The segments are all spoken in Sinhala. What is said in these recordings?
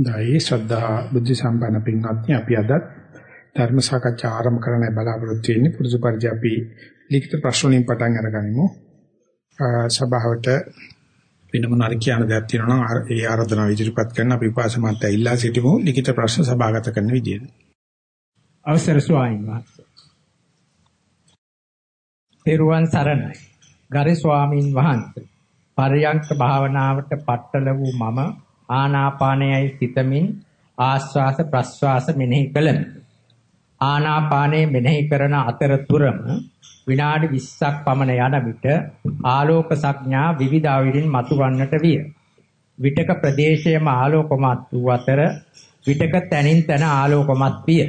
දෛ ශ්‍රද්ධා බුද්ධ සම්පන්න පින්වත්නි අපි අද ධර්ම සාකච්ඡා ආරම්භ කරන්න බලාපොරොත්තු වෙන්නේ පුරුදු පරිදි අපි ලිඛිත ප්‍රශ්න වලින් පටන් අරගනිමු. සභාවට වෙන මොනවාරි කියන දෙයක් තියෙනවා නම් ඒ ආරාධනාව ඉදිරිපත් කරන අපි උපාසකමත් ඉල්ලා සිටිමු ලිඛිත ප්‍රශ්න සභාගත කරන විදියට. අවසර ස්වාමීන් වහන්සේ. පෙරුවන් සරණයි. ගරු ස්වාමින් වහන්සේ. පරයන්ක භාවනාවට පట్టල වූ මම ආනාපානයයි සිතමින් ආස්වාස ප්‍රස්වාස මෙනෙහි කළෙමි. ආනාපානය මෙනෙහි කරන අතරතුරම විනාඩි 20ක් පමණ යන විට ආලෝක සංඥා විවිධ අවිරින් මතුවන්නට විය. විටක ප්‍රදේශයේම ආලෝකමත් වූ අතර විටක තනින් තන ආලෝකමත් විය.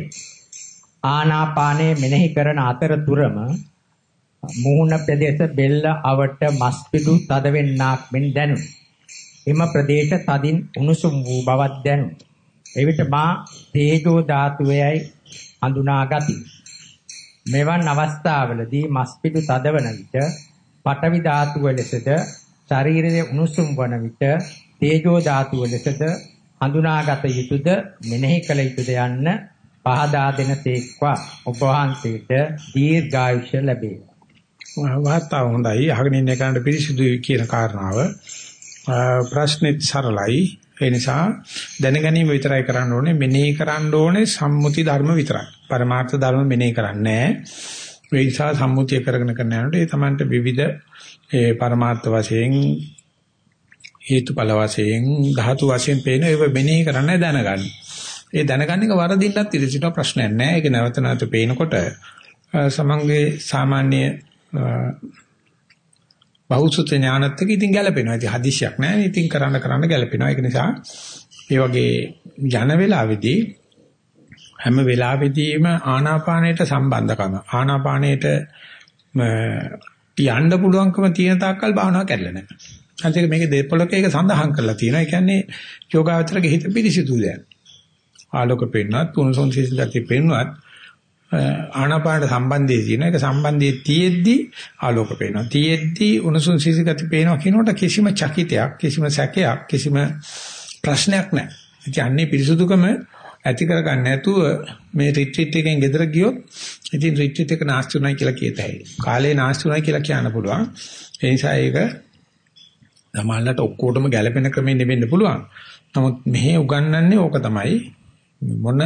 ආනාපානය මෙනෙහි කරන අතරතුරම මූණ ප්‍රදේශ බෙල්ල අවට මස් පිඩු තද වෙන්නක් මෙන් දැනුනි. එම ප්‍රදේශ තදින් උණුසුම් වූ බවක් දැනුනි. එවිට මා තේජෝ ධාතුවේයි හඳුනාගති. මෙවන් අවස්ථාවලදී මස් පිඩු තදවන විට පඨවි ධාතුව ලෙසද ශරීරයේ උණුසුම් වන විට තේජෝ ධාතුව ලෙසද හඳුනාගත යුතුයද මෙනෙහි කළ යුතුයද යන්න පහදා දෙන තේක්වා ඔබ වහන්සේට දීර්ඝායුෂ ලැබේවා. වාතාව හොඳයි අහගෙන ඉන්න කෙනාට පිළිසිදුයි කියන කාරණාව ප්‍රශ්නෙත් සරලයි ඒ නිසා දැනගැනීම විතරයි කරන්න ඕනේ මෙනෙහි කරන්න ඕනේ සම්මුති ධර්ම විතරයි පරමාර්ථ ධර්ම මෙනෙහි කරන්නේ නැහැ ඒ නිසා සම්මුතිය කරගෙන කරන යනකොට ඒ Tamanට විවිධ ඒ පරමාර්ථ වශයෙන් හේතුඵල වශයෙන් ධාතු වශයෙන් පේන ඒව මෙනෙහි කරන්න දැනගන්න. ඒ දැනගන්න එක වරදින්නත් ඉඳ සිට ප්‍රශ්නයක් නැහැ. ඒක නැවත නැවත පේනකොට සමංගේ සාමාන්‍ය බෞද්ධ ඥානත් එක්ක ඉතින් ගැලපෙනවා. ඉතින් හදිසියක් නැහැ. ඉතින් කරන්න කරන්න ගැලපෙනවා. ඒක නිසා මේ වගේ යන වෙලාවේදී හැම වෙලාවෙදීම ආනාපානයට සම්බන්ධකම ආනාපානයට යන්න පුළුවන්කම තියෙන තාක්කල් භාවනාව කැඩලා නැහැ. අන්තික මේකේ දෙපොලක ඒක සඳහන් කරලා තියෙනවා. ඒ කියන්නේ යෝගාවචරගේ හිත පිරිසිදු දැන්. ආලෝක පෙන්වත්, තුනසොන් සිසිලති පෙන්වත් ආනාපානට සම්බන්ධයේ තියෙන එක සම්බන්ධයේ තියෙද්දි ආලෝක පේනවා. තියෙද්දි උණුසුම් සිසිගති පේනවා කියනකොට කිසිම චකිතයක්, කිසිම සැකයක්, කිසිම ප්‍රශ්නයක් නැහැ. ඉතින් අන්නේ පිරිසුදුකම ඇති කරගන්න නැතුව මේ රිට්‍රීට් එකෙන් ගෙදර ගියොත් ඉතින් රිට්‍රීට් එක නාස්ති උනායි කියලා කියත හැකියි. කාලේ නාස්ති උනායි කියලා කියන්න පුළුවන්. ඒ නිසා ඒක තමයිලට ඔක්කොටම ගැළපෙන ක්‍රමෙ නෙවෙන්න පුළුවන්. නමුත් මෙහි උගන්වන්නේ ඕක තමයි මොන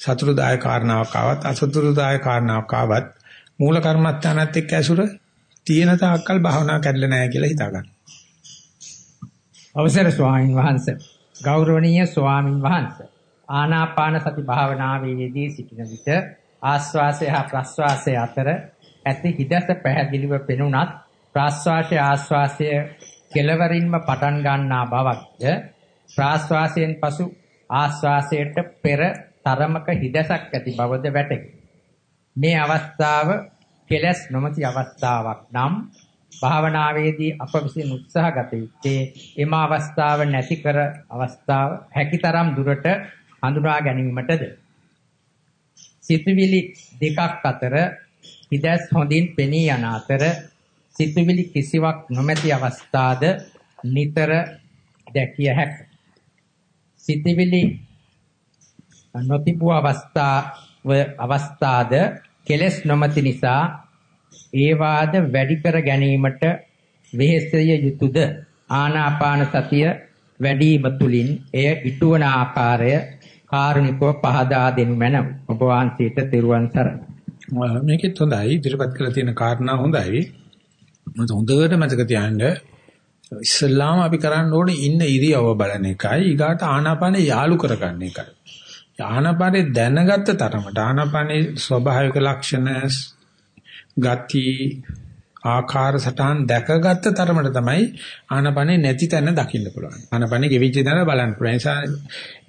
සතුරුදායක කාරණාවක් ආවත් අසතුරුදායක කාරණාවක් ආවත් මූල කර්මත්තානත් එක්ක ඇසුර තියෙන තාක්කල් භාවනා කැඩලා නැහැ කියලා හිතා ගන්න. අවසර ස්වාමින් වහන්සේ ගෞරවනීය ස්වාමින් වහන්සේ ආනාපාන සති භාවනාවේදී සිටින විට ආස්වාසය හා ප්‍රස්වාසය අතර ඇති හිදස පැහැදිලිව පෙනුනත් ප්‍රස්වාසය ආස්වාසය කෙලවරින්ම පටන් ගන්නා බවක්ද ප්‍රාස්වාසයෙන් පසු ආස්වාසයට පෙර තරමක හිදසක් ඇති බවද වැටහි. මේ අවස්ථාව කෙලස් නොමැති අවස්ථාවක් නම් භාවනාවේදී අප විසින් උත්සාහගත යුත්තේ එම අවස්ථාව නැති කර අවස්ථාව හැකිතරම් දුරට හඳුනා ගැනීමටද සිතුවිලි දෙකක් අතර හිදස් හොඳින් පෙනී යන අතර සිතුවිලි කිසිවක් නොමැති අවස්ථාද නිතර දැකිය හැක සිතුවිලි නොතිබූ අවස්ථාව අවස්ථාද කෙලස් නොමැති නිසා ඒවාද වැඩි කර ගැනීමට වෙහෙසිය යුතුයද ආනාපාන සතිය වැඩිම තුලින් එය ඉටුවන ආකාරය කාරුණිකව පහදා දෙනු මැනව. ඔබ වහන්සේට තෙරුවන් සරණයි. මේකෙත් හොඳයි. ඉදිරිපත් කරලා තියෙන කාරණා හොඳයි. මට හොඳට මතක තියාගන්න ඉස්ලාම අපි කරන්න ඕනේ ඉන්න ඉරියව බලන එකයි. ඊගාට ආනාපාන යාලු කරගන්න එකයි. ආනාපානේ දැනගත්ත තරමට ආනාපානේ ස්වභාවික ලක්ෂණ ගති ආකාර සටහන් දැකගත්ත තරමට තමයි ආනාපානේ නැති තැන දකින්න පුළුවන්. ආනාපානේ ගෙවිච්ච තැන බලන්න පුළුවන්. ඒ නිසා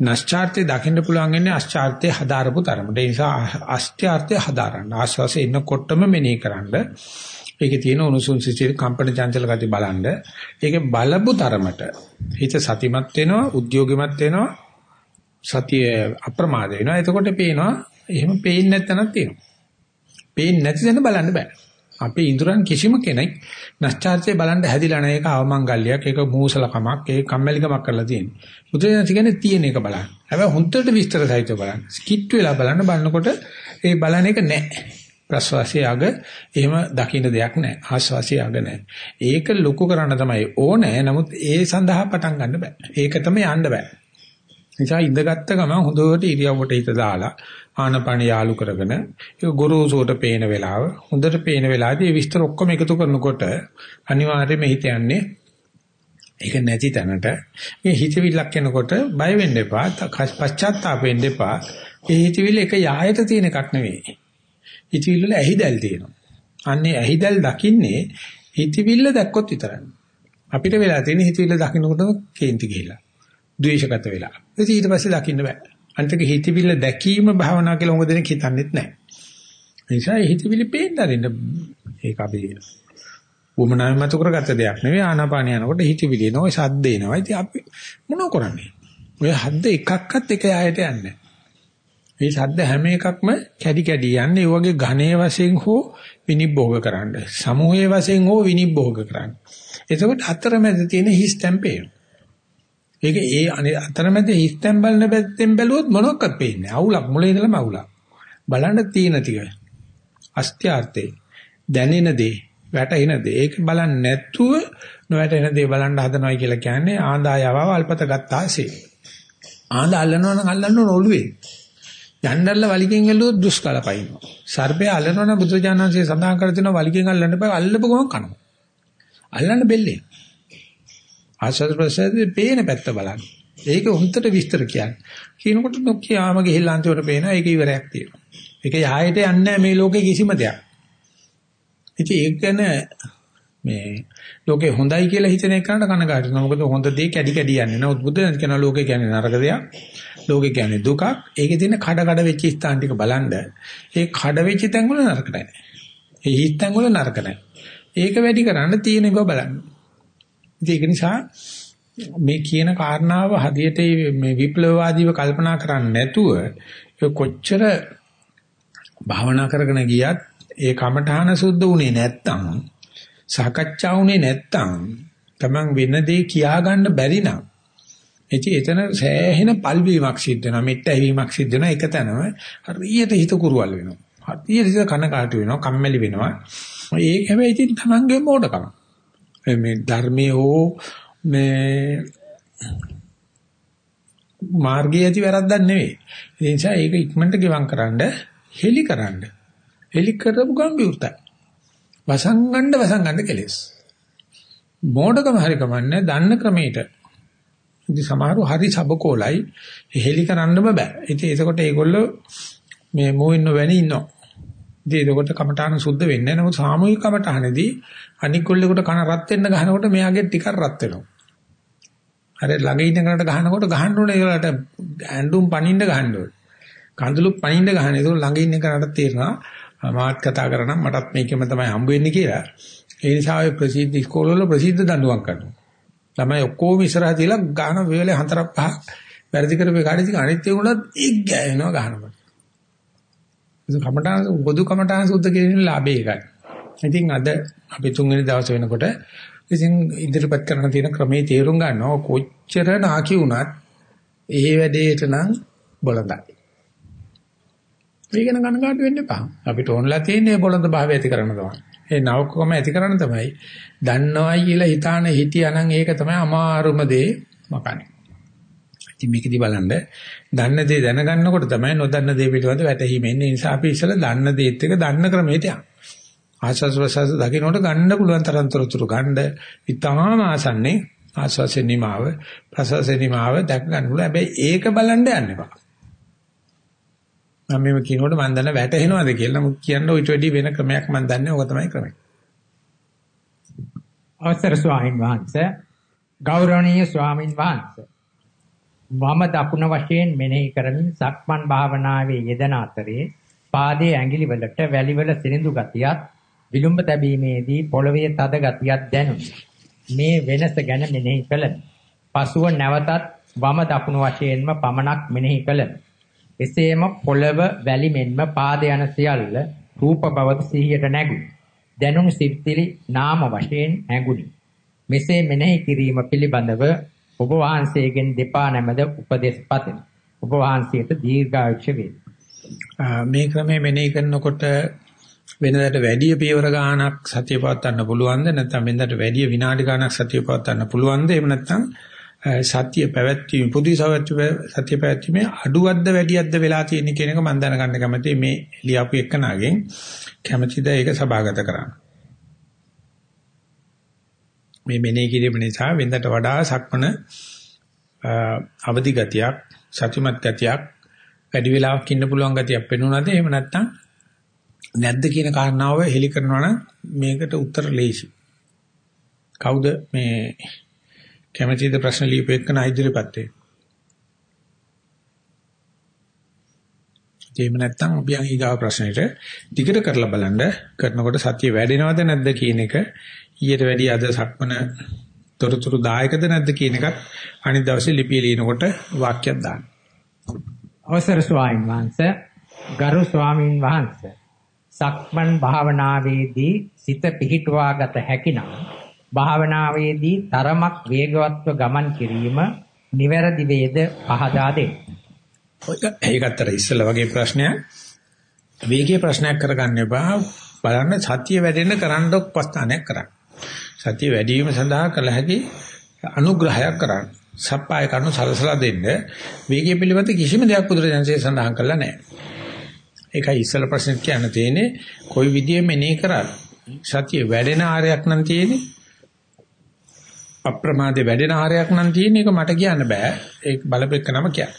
නැස්චාර්ත්‍ය දකින්න පුළුවන් ඉන්නේ අස්චාර්ත්‍ය හදාරපු තරමට. ඒ නිසා අස්ත්‍යාර්ත්‍ය හදාරන්න. ආශ්වාසය එන්නකොටම මෙනෙහි කරන්න. ඒකේ තියෙන උණුසුම් සිසිල් කම්පන චංචල ගති බලන්න. ඒකේ බලපු තරමට හිත සතිමත් වෙනවා, උද්‍යෝගිමත් වෙනවා. සතිය අප්‍රමාද වෙනවා. එතකොට පේනවා එහෙම පේන්නේ නැත්නම් තියෙනවා. පේන්නේ නැති දැන බලන්න බෑ. අපේ ඉඳුරන් කිසිම කෙනෙක් නැස්චාර්ත්‍ය බලන්න හැදිලා නැහැ. ඒක අවමංගල්‍යයක්, ඒක මූසලකමක්, ඒක කම්මැලිකමක් කරලා තියෙන්නේ. බුදුරජාණන් කියන්නේ තියෙන එක බලන්න. හැබැයි හොන්දට විස්තර සහිතව බලන්න. ස්කිට් වෙලා බලන්න බලනකොට ඒ බලන එක නැහැ. ප්‍රස්වාසයේ අග එහෙම දකින්න දෙයක් නැහැ. ආස්වාසයේ අග නැහැ. ඒක ලොකු කරන්න තමයි ඕනේ. නමුත් ඒ සඳහා පටන් ගන්න බෑ. ඒක තමයි යන්න බෑ. නිසා ඉඳගත්ත ගමන් හොඳට ඉරියව්වට හිත දාලා ආනපන යාලු කරගෙන ඒක ගුරුසුවට පේන වෙලාව හොඳට පේන වෙලාවදී මේ විස්තර ඔක්කොම එකතු කරනකොට අනිවාර්යයෙන්ම හිත යන්නේ ඒක නැති තැනට. මේ හිතවිල්ලක් එනකොට බය වෙන්න එපා පශ්චාත්තාප වෙන්න එපා. ඒ හිතවිල්ල එක යහයට තියෙන එකක් නෙවෙයි. හිතවිල්ල වල ඇහිදල් තියෙනවා. අන්නේ ඇහිදල් දකින්නේ හිතවිල්ල දැක්කොත් විතරයි. අපිට වෙලා තියෙන හිතවිල්ල දකින්නකොටම කේන්ති ගිහිලා. ද්වේෂගත වෙලා ඊට පස්සේ දකින්න බෑ අන්තික හිතවිල්ල දැකීම භාවනා කියලා උඟ දෙනෙක් හිතන්නේත් නැහැ. ඒ නිසා හිතවිලි පේන්න අරින්න ඒක අපි වමනාවෙන් මත කරගත්ත දෙයක් නෙවෙයි ආනාපාන යනකොට හිතවිලි එනවා ඒ සද්ද එනවා. ඉතින් අපි මොනව කරන්නේ? ඔය හද්ද එකක්වත් එක යායට යන්නේ මේ සද්ද හැම එකක්ම කැඩි කැඩි යන්නේ ඒ වගේ ඝනයේ වශයෙන් හෝ විනිභෝග කරන්න. සමූහයේ වශයෙන් හෝ විනිභෝග කරන්න. එතකොට අතරමැද තියෙන හිස් තැම්පේ. ඒක ඒ අතරමැද හිස්තැන් බලන පැත්තෙන් බැලුවොත් මොනවත් පේන්නේ නැහැ. අවුලක් මුල ඉඳලම අවුලක්. බලන්න තියෙන ටික. අස්ත්‍යාර්ථේ දැනෙන දේ, වැටෙන දේ. ඒක බලන්නේ නැතුව නොවැටෙන දේ බලන්න හදනවා කියලා කියන්නේ ආදායව අල්පත ගත්තාසේ. ආඳ අල්ලනවා නම් අල්ලන්න ඕන ඔළුවේ. යන්නල්ල වලිගෙන් ඇල්ලුවොත් දුෂ්කල පයින්නවා. සර්පය අල්ලනවා නම් බුදුජානන්සේ සඳහන් කර තියෙනවා වලිගෙන් අල්ලන්න බෑ අල්ලපු ගමන් කනවා. අල්ලන්න බෙල්ලේ. ආස්වාද ප්‍රසද්දේ පේන පැත්ත බලන්න. ඒක උන්ටට විස්තර කියන්නේ. කියනකොට නොකියාම ගිහිල්ලා අන්තිමට පේනවා ඒක ඉවරයක් තියෙනවා. ඒක යහයට යන්නේ මේ ලෝකේ කිසිම දෙයක්. ඉතින් ඒක ගැන මේ ලෝකේ හොඳයි කියලා හිතන එකකට කනගාටු වෙනවා. මොකද හොඳ දේ කැඩි කැඩි යන්නේ. නමුත් බුදුන් කියන ලෝකේ කියන්නේ නරක දෙයක්. ලෝකේ කියන්නේ දුකක්. ඒකේ තියෙන කඩ කඩ වෙච්ච ස්ථාන ටික බලන්න. ඒ කඩ වෙච්ච තැන් වල නරක නැහැ. ඒ හිස් තැන් වල නරක නැහැ. ඒක වැඩි කරන්න තියෙන එක බලන්න. ඒක නිසා මේ කියන කාරණාව හදියට මේ විප්ලවවාදීව කල්පනා කරන්නේ නැතුව කොච්චර භාවනා කරගෙන ගියත් ඒ කමඨාන සුද්ධ වුණේ නැත්තම් සාකච්ඡා වුණේ නැත්තම් Taman වෙන දේ කියා ගන්න බැරි නම් එචි එතන සෑහෙන පල්වීමක් සිද්ධ වෙනවා මෙත් ඇවීමක් සිද්ධ වෙනවා. එක තැනම හරියට හිත කුරුවල් වෙනවා. හරියට හිත කනකාටු වෙනවා කම්මැලි වෙනවා. ඒක හැබැයි ඉතින් Tamanගේ මෝඩකම. මේ ධර්මයේ හෝ මේ මාර්ගයේ ඇති වැරද්දක් නෙවෙයි. ඒ නිසා ඒක ඉක්මනට ගෙවම් කරන්න, හෙලි කරන්න. හෙලි කරපු ගමන් විවෘතයි. වසංගණ්ඩ වසංගණ්ඩ කෙලෙස්. මෝඩකම හරි කමන්නේ දන්න ක්‍රමයට. ඉතින් සමහරව හරි සබකෝලයි හෙලි කරන්නම බෑ. ඉතින් ඒකකොට ඒගොල්ලෝ මේ මොවින්න වැනි ඉන්නවා. ඉතින් ඒකට කමඨාන සුද්ධ වෙන්නේ නැහැ. නමුත් සාමූහික කමඨානේදී අනික් කොල්ලෙකුට කන රත් වෙන්න ගහනකොට මෙයාගේ ටිකක් රත් වෙනවා. අර ළඟ ඉන්න කෙනාට ගහනකොට ගහන්න ඕනේ ඒකට ඇඬුම් පනින්න ගහන්න ඕනේ. කඳුළු පනින්න ගහන. ඒක ළඟ ඉන්න කෙනාට තේරෙනවා මාත් කතා කරනම් මටත් මේකෙම තමයි හම්බ වෙන්නේ කියලා. ඒ නිසා ඔය ප්‍රසිද්ධ ඉස්කෝලවල ප්‍රසිද්ධ දඬුවම් කරනවා. ළමයි ඔක්කොම ඉස්සරහ තියලා ගහන වේලේ හතරක් පහක් වැරදි කරපේ කාඩේ අනිත් ඒගොල්ලොත් එක් ගෑනවා ගහනවා. ඒක කමඨාන පොදු කමඨාන සුද්ධ කිරීමේ ලාභය ඒකයි. ඉතින් අද අපි තුන්වෙනි දවසේ වෙනකොට ඉතින් ඉදිරිපත් කරන තියෙන ක්‍රමේ තේරුම් ගන්නවා කොච්චර නාකි වුණත් ඒ වැඩේට නම් බොළඳයි. මේක නම් කනගාටු වෙන්න එපා. අපිට ඕනලා තියෙන්නේ බොළඳ භාවය ඇති කරන්න තමයි. ඒ නවකම ඇති කරන්න තමයි. දන්නවයි කියලා හිතාන හිටියානම් ඒක තමයි අමාරුම දේ මකන්නේ. ඉතින් මේකදී බලන්න දන්න දේ දැනගන්නකොට තමයි නොදන්න දේ පිළිබඳ වැටහීම එන්නේ. ඒ නිසා අපි ඉස්සෙල්ලා දන්න දේත් එක දන්න ක්‍රමයට යන්න. ආස්වාස් ප්‍රසවාස දකින්නට ගන්න පුළුවන් තරම් තොරතුරු ගන්න. ඊටාම ආසන්නේ ආස්වාසේ නිමාව ප්‍රසවාසේ නිමාව දැක ගන්න පුළුවන්. හැබැයි ඒක බලන්න යන්න එපා. මම මේ කියනකොට මම දන්න වැටහෙනවද කියලා. නමුත් කියන්න ඊට වැඩි වෙන ක්‍රමයක් මම දන්නේ. ඕක තමයි ක්‍රමය. අවසර ස්වාමීන් වහන්සේ ගෞරවනීය ස්වාමීන් වහන්සේ වම දකුණ වශයෙන් මෙනෙහි කරමින් සක්මන් භාවනාවේ යෙදෙන අතරේ පාදයේ ඇඟිලි වලට වැලි වල සිනිඳු ගතියත් විලුඹ තැබීමේදී පොළවේ තද ගතියක් දැනුනි. මේ වෙනස ගැන මෙනෙහි කළෙමි. පසුව නැවතත් වම දකුණ වශයෙන්ම පමණක් මෙනෙහි කළෙමි. එසේම පොළව වැලි මෙන්ම පාද යන සියල්ල රූප බවද සිහියට නැගුණි. දැනුණු සිත්තිලි නාම වශයෙන් හැඟුනි. මෙසේ මෙනෙහි කිරීම පිළිබඳව ඔබ වහන්සේගෙන් දෙපා නැමද උපදෙස් පතමි. ඔබ වහන්සේට දීර්ඝායුෂ වේ. මේ ක්‍රමය මෙනෙහි කරනකොට වෙනදාට වැඩි පියවර ගාණක් සතිය පවත්වන්න පුළුවන්ද? නැත්නම් වෙනදාට වැඩි විනාඩි ගාණක් සතිය පවත්වන්න පුළුවන්ද? එහෙම නැත්නම් සතිය පැවැත්වීම පුදුයි සතිය පැවැත්වීමේ අඩුවක්ද වැඩියක්ද වෙලා තියෙන කියන එක මම දැනගන්න කැමතියි. මේ ලියපු එක්කනාගෙන් කැමතිද? ඒක සභාගත කරන්න. මේ මෙනේ කිරීම නිසා වෙනදට වඩා සක්මන අවදි ගතියක් සතිමත් ගතියක් වැඩි වෙලාවක් ඉන්න පුළුවන් ගතියක් පෙනුනද එහෙම නැත්නම් නැද්ද කියන කාරණාව හෙලි කරනවා නම් මේකට උත්තර ලේසි. කවුද මේ කැමැතිද ප්‍රශ්න ලියපෙන්න ඉදිරියපත් වෙන්නේ? එහෙම නැත්නම් අපි යන් ඊගාව ප්‍රශ්නෙට ටිකට කරලා බලන්න කරනකොට සතිය වැඩෙනවද නැද්ද කියන එක ඊට වැඩිය අද සක්මන තොරතුරු දායකද නැද්ද කියන එකත් අනිත් දවසේ ලිපිය ලියනකොට වාක්‍යයක් දාන්න. අවසර ස්වාමීන් වහන්සේ ගරු ස්වාමීන් වහන්සේ සක්මන් භාවනාවේදී සිත පිහිටුවාගත හැකිනම් භාවනාවේදී තරමක් වේගවත්ව ගමන් කිරීම නිවැරදි වේද පහදා දෙන්න. ඒකතර ඉස්සෙල්ලා වගේ ප්‍රශ්නයක් වේගයේ ප්‍රශ්නයක් කරගන්න එපා බලන්න සතිය වැඩෙන්න කරන්න උපස්ථානයක් කරන්න. සතිය වැඩි වීම සඳහා කළ හැකි අනුග්‍රහයක් කරන්න. සප්පාය කරනු සලසලා දෙන්න. වේගය පිළිබඳ කිසිම දෙයක් බුදුරජාන්සේ සඳහන් කළා නැහැ. ඒකයි ඉස්සල ප්‍රශ්නෙත් කියන්න තියෙන්නේ කොයි විදියෙ මෙනේ කරත් සතිය වැඩෙන ආරයක් නම් තියෙන්නේ. අප්‍රමාදේ වැඩෙන ආරයක් නම් තියෙන්නේ. ඒක මට කියන්න බෑ. ඒක බලපෙන්නම කියන්න.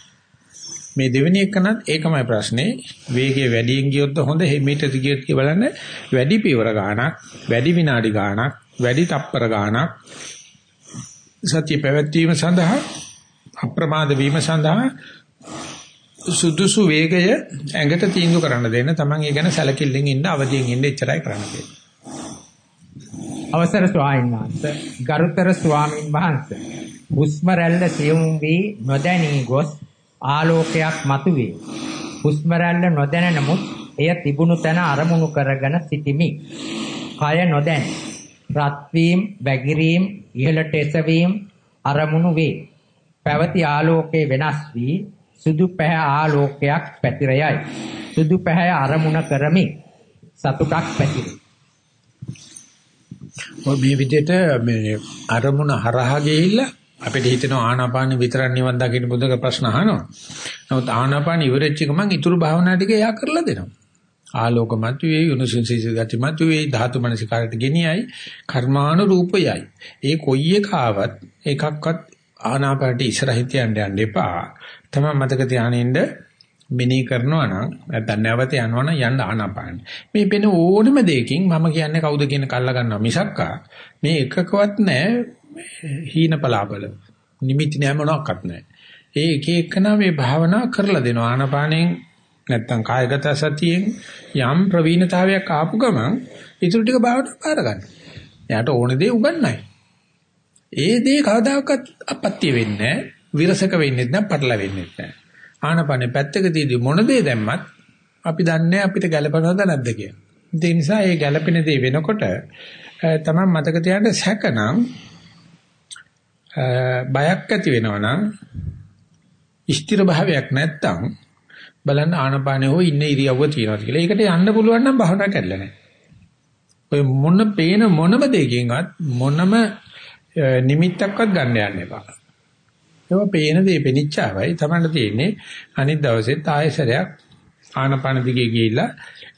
මේ දෙවෙනි එකනත් ඒකමයි ප්‍රශ්නේ. වේගය වැඩියෙන් ගියොත් හොඳ හිමීටද ගියොත් කිය බලන්න. වැඩි පියවර ගාණක් වැඩි විනාඩි ගාණක් වැඩි තප්පර ගාණක්. සතිය පැවැත්වීම සඳහා අප්‍රමාද වීම සඳහා සුදුසු වේගය ඇඟට තීන්දුව කරන්න දෙන්න. තමන් ඒ ගැන සැලකිල්ලෙන් ඉන්න අවදියෙන් ඉන්න එච්චරයි කරන්න තියෙන්නේ. අවසර ස්වාමීන් වහන්සේ. ගරුතර ස්වාමීන් වහන්සේ. හුස්ම රැල්ල සියුම් වී නොදැනී ගොස් ආලෝකයක් මතුවේ. හුස්ම රැල්ල නොදැන නමුත් එය තිබුණු තැන අරමුණු කරගෙන සිටිමි. කය නොදැන. රත් වීම, වැగిරීම, ඉහළට එසවීම අරමුණු වේ. පැවති ආලෝකයේ වෙනස් වී සුදු පැහැ ආලෝකයක් පැතිරයයි. සුදු පැහැ අරමුණ කරමි. සතුටක් පැතිරේ. ඔය මේ විදිහට මේ අරමුණ හරහා ගිහිල්ලා අපිට හිතෙනවා ආනාපාන විතරක් නිවන් දකින්න බුදුක ප්‍රශ්න අහනවා. නමුත් ආනාපාන ඉවරෙච්ච ගමන් ඊතුරු භාවනා ටික එයා කරලා දෙනවා. ආලෝක මතුවේ යුනසින් සිසි ගති මතුවේ ධාතු මනසිකාරට ගෙනියයි කර්මානුරූපයයි. ඒ කොයි එක ආවත් එකක්වත් ආනාපානට ඉස්සරහින් තියන්න යන්න එපා. තමයි මතක තියානින්න මෙනෙහි කරනවා නම් නැත්නම් නැවත යනවා නම් යන්න ආනාපාන. මේ වෙන ඕනම දෙයකින් මම කියන්නේ කවුද කියන කල්ල ගන්නවා මිසක්කා මේ එකකවත් නැහැ හීන පලාබල. නිමිති නෑ මොනක්වත් නැහැ. ඒ එක එකනා මේ භාවනා කරලා දෙනවා ආනාපානෙන් නැත්නම් කායගත සතියෙන් යම් ප්‍රවීණතාවයක් ආපු ගමන් ඊටු ටික භාවනාවට බාර ගන්න. එයාට ඕන දේ උගන්නයි. ඒ දේ කවදාකවත් අපත්‍ය වෙන්නේ නැහැ. විරසක වෙන්නේ නැහැ, පටල වෙන්නේ නැහැ. ආනපනේ පැත්තකදීදී මොන දේ දැම්මත් අපි දන්නේ අපිට ගැළපෙනවද නැද්ද කියලා. ඒ නිසා මේ ගැළපෙන දේ වෙනකොට තමයි මතක තියාගන්න සැකනම් බයක් ඇති වෙනවනම් ස්ථිර භාවයක් නැත්තම් බලන්න ආනපානේ හෝ ඉන්න ඉරියව්ව තියෙනවද කියලා. ඒකට යන්න පුළුවන් නම් භාවනා කරලා නැහැ. ඔය මොන පේන මොනම දෙයකින්වත් මොනම නිමිත්තක්වත් ගන්න යන්න එපා. ඒක පේන දේ පෙනිච්චාවයි තමයි තියෙන්නේ අනිත් දවසෙත් ආයෙසරයක් ආනපන දිගේ ගිහිල්ලා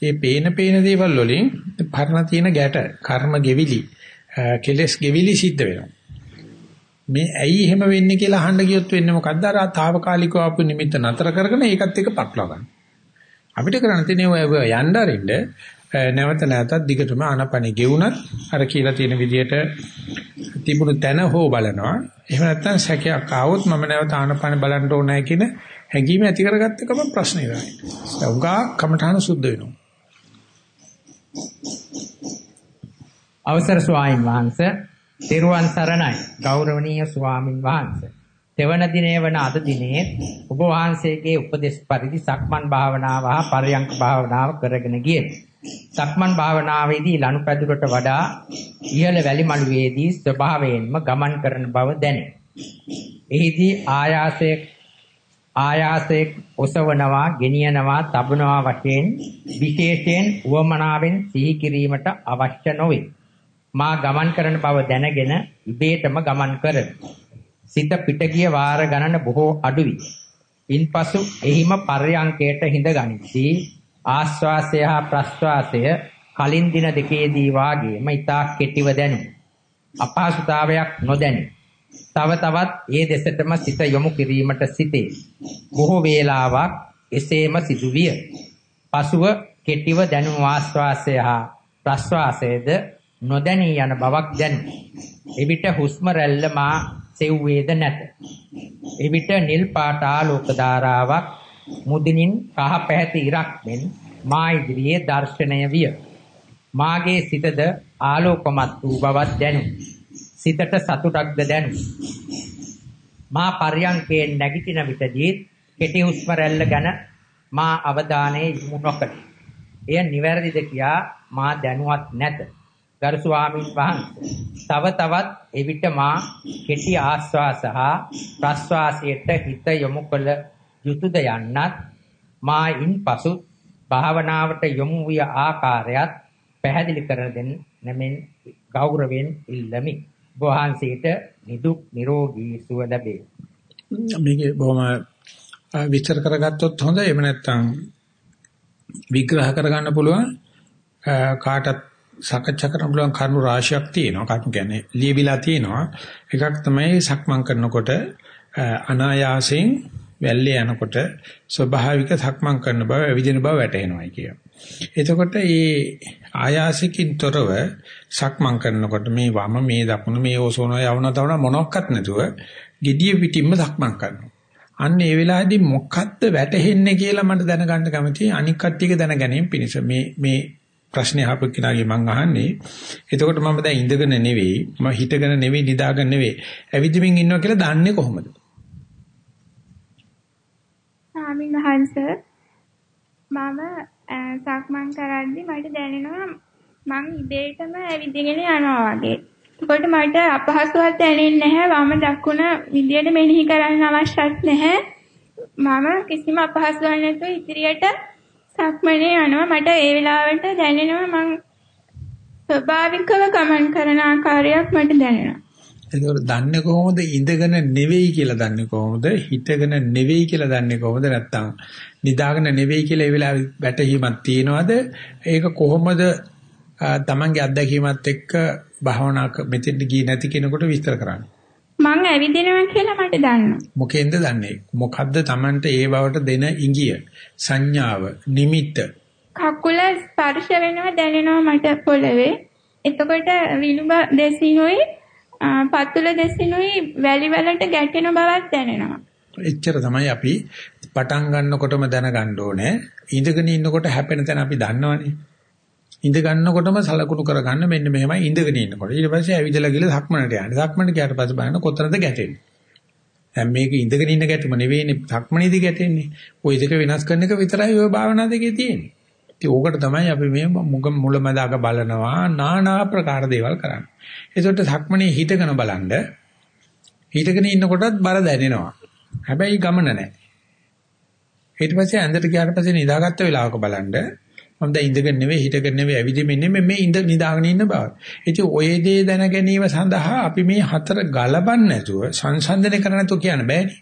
ඒ පේන පේන දේවල් වලින් පරණ තියෙන ගැට කර්ම ගෙවිලි කෙලස් ගෙවිලි සිද්ධ වෙනවා මේ ඇයි එහෙම වෙන්නේ කියලා අහන්න ගියොත් වෙන්නේ මොකද්ද අර తాවකාලිකව ආපු නිමිත්ත නතර කරගෙන ඒකත් එක්ක පටලවා ගන්න අපිට කරන්න තියෙන්නේ ඔය යන්න අරින්න නැවත නැවතත් දිගටම ආනපනෙ ගෙවුනත් අර කියලා තියෙන විදිහට තිබුණු තැන හෝ බලනවා. එහෙම නැත්නම් සැකයක් ආවොත් මම නැවත ආනපනෙ බලන්න ඕනයි කියන හැඟීම ඇති කරගත්ත ගමන් ප්‍රශ්නේ ඉවරයි. උගා කමඨාන සුද්ධ වෙනවා. අවසර ස්වාමීන් වහන්සේ තිරුවන් සරණයි ගෞරවනීය ස්වාමින් වහන්සේ තෙවන දිනේ වන අද දිනේ ඔබ වහන්සේගේ උපදේශ පරිදි සක්මන් භාවනාව හා පරයන්ක භාවනාව කරගෙන ගියේ සක්මන් භාවනාවේදී ලනුපැදුරට වඩා ඉහළ වැලි මළුවේදී ස්වභාවයෙන්ම ගමන් කරන බව දැනේ. එහිදී ආයාසයේ ආයාසයේ ඔසවනවා, ගෙනියනවා, තබනවා වශයෙන් විශේෂයෙන් උවමනාවෙන් සිහි කිරීමට අවශ්‍ය නොවේ. මා ගමන් කරන බව දැනගෙන ඉබේටම ගමන් කරමි. සිත පිට ගිය වාර ගණන බොහෝ අඩුයි. ඉන්පසු එහිම පර්යංකයට හිඳ ගනිද්දී ආශ්වාසය හා ප්‍රශ්වාසය කලින් දින දෙකේදී වාගේම ඊතා කෙටිව දැනුනි. අපහසුතාවයක් නොදැනි. තව තවත් ඒ දෙසටම සිත යොමු කිරීමට සිටේ. බොහෝ වේලාවක් එසේම සිදුවිය. පසුව කෙටිව දැනුණු ආශ්වාසය හා ප්‍රශ්වාසයේද නොදැනී යන බවක් දැනුනි. එවිට හුස්ම රැල්ල මා සෙව්වේද නැත. එවිට නිල් පාට ආලෝක ධාරාවක් මුදිනින් කහ පැහැති ඉරක් මෙන් මා ඉදිරියේ දැర్శණය විය. මාගේ සිතද ආලෝකමත් වූ බවක් දැනුනි. සිතට සතුටක්ද දැනුනි. මා පර්යංකයෙන් නැගිටින විටදී කෙටි හුස්ම රැල්ල ගැන මා අවධානය යොමු නොකළේ. එය නිවැරදිද කියා මා දැනුවත් නැත. ගරු ස්වාමීන් වහන්සේ තව තවත් එවිට මා කෙටි ආස්වාස හා ප්‍රස්වාසයට හිත යොමු කළ යුතුයද යන්නත් මා ඉන්පසු භාවනාවට යොමු විය ආකාරයත් පැහැදිලි කර දෙන්න නැමෙන් ගෞරවයෙන් ඉල්ලමි. වහන්සේට නිදුක් නිරෝගී සුව ලැබේ. මේකේ බොහොම විස්තර කරගත්තොත් හොඳයි. එහෙම නැත්නම් විග්‍රහ කරගන්න පුළුවන් කාටත් සාකච්ඡා කරන්න පුළුවන් කරුණු රාශියක් තියෙනවා. කරුණු කියන්නේ ලියවිලා තියෙනවා. එකක් තමයි සක්මන් කරනකොට අනායාසයෙන් වැල්ලේ යනකොට ස්වභාවික සක්මන් කරන බව, විදින බව වැටහෙනවායි කිය. එතකොට මේ ආයාසිකින් තොරව සක්මන් කරනකොට මේ වම මේ දකුණ මේ ඕසෝන යවන තවන මොනක්වත් නැතුව gediya පිටින්ම සක්මන් කරනවා. අන්න ඒ වෙලාවේදී මොකක්ද වැටහෙන්නේ කියලා මට දැනගන්න කැමතියි. අනික් කට්ටියක දැනගැනීම පිණිස මේ මේ ප්‍රශ්නේ අහපු කෙනාගේ මං අහන්නේ. එතකොට මම දැන් ඉඳගෙන නෙවෙයි, මම හිටගෙන නෙවෙයි, නිදාගෙන නෙවෙයි. ඇවිදින්මින් ඉන්නවා කියලා දන්නේ කොහොමද? ස්වාමීන් වහන්සේ මම සක්මන් කරද්දි මට දැනෙනවා මං ඉබේටම ඇවිදගෙන යනවා වගේ. ඒකට මට අපහසුවක් දැනෙන්නේ නැහැ. වම දකුණ විදියට මෙනෙහි කරන්න අවශ්‍යත් නැහැ. මම කිසිම අපහසුවක් නැතුව ඉදිරියට සක්මනේ යනවා. මට ඒ වෙලාවට දැනෙනවා මං ස්වභාවිකව ගමන් කරන ආකාරයක් මට දැනෙනවා. ඒකවල දන්නේ කොහොමද? ඉඳගෙන නෙවෙයි කියලා දන්නේ කොහොමද? හිටගෙන නෙවෙයි කියලා දන්නේ කොහොමද? නැත්තම් නිදාගෙන නෙවෙයි කියලා ඒ වෙලාවේ වැටහීමක් තියනවාද? ඒක කොහොමද තමන්ගේ අත්දැකීමත් එක්ක භාවනා මෙතෙන්ට ගියේ නැති කෙනෙකුට විස්තර කරන්නේ? මං ඇවිදිනවා කියලා මට දන්නවා. මොකෙන්ද දන්නේ? මොකද්ද Tamanට ඒ බවට දෙන ඉඟිය, සංඥාව, නිමිත්ත? කකුල ස්පර්ශ වෙනවා දැනෙනවා මට පොළවේ. එතකොට විලුඹ දෙසිනුයි පතුල දෙසිනුයි වැලි වලට ගැටෙන බවක් දැනෙනවා. එච්චර තමයි අපි පටන් ගන්නකොටම දැනගන්න ඕනේ. ඉඳගෙන ඉන්නකොට හැපෙන තැන අපි දන්නවනේ. ඉඳ ගන්නකොටම සලකුණු කරගන්න මෙන්න මෙහෙමයි ඉඳගෙන ඉන්නකොට. ඊට පස්සේ ඇවිදලා ගිහලා සක්මනට යන්න. සක්මනට ගියාට පස්සේ බලන්න කොතනද ගැටෙන්නේ. දැන් මේක ඉඳගෙන ඉන්න ගැටුම නෙවෙයිනේ සක්මනේදී ගැටෙන්නේ. ওই දෙක වෙනස් කරන එක විතරයි ඔය භාවනා දෙකේ තියෙන්නේ. ඉතින් ඕකට තමයි අපි මේ මුග මුලමදාක බලනවා নানা ආකාර දේවල් කරන්නේ. ඒකට සක්මනේ හිටගෙන බලන්න හිටගෙන ඉන්නකොටත් බර දැනෙනවා. හැබැයි ගමන නැහැ. ඊට පස්සේ ඇඳට ගියාට පස්සේ නිදාගත්ත වෙලාවක බලන්න මම දැන් ඉඳගෙන නෙවෙයි හිටගෙන නෙවෙයි ඇවිදින්මින් නෙමෙයි මේ ඉඳ නිදාගෙන ඉන්න බව. ඉතින් ඔය දේ දැන ගැනීම සඳහා අපි මේ හතර ගලපන්න නැතුව සංසන්දනය කරන්න නැතුව කියන්න බෑනේ.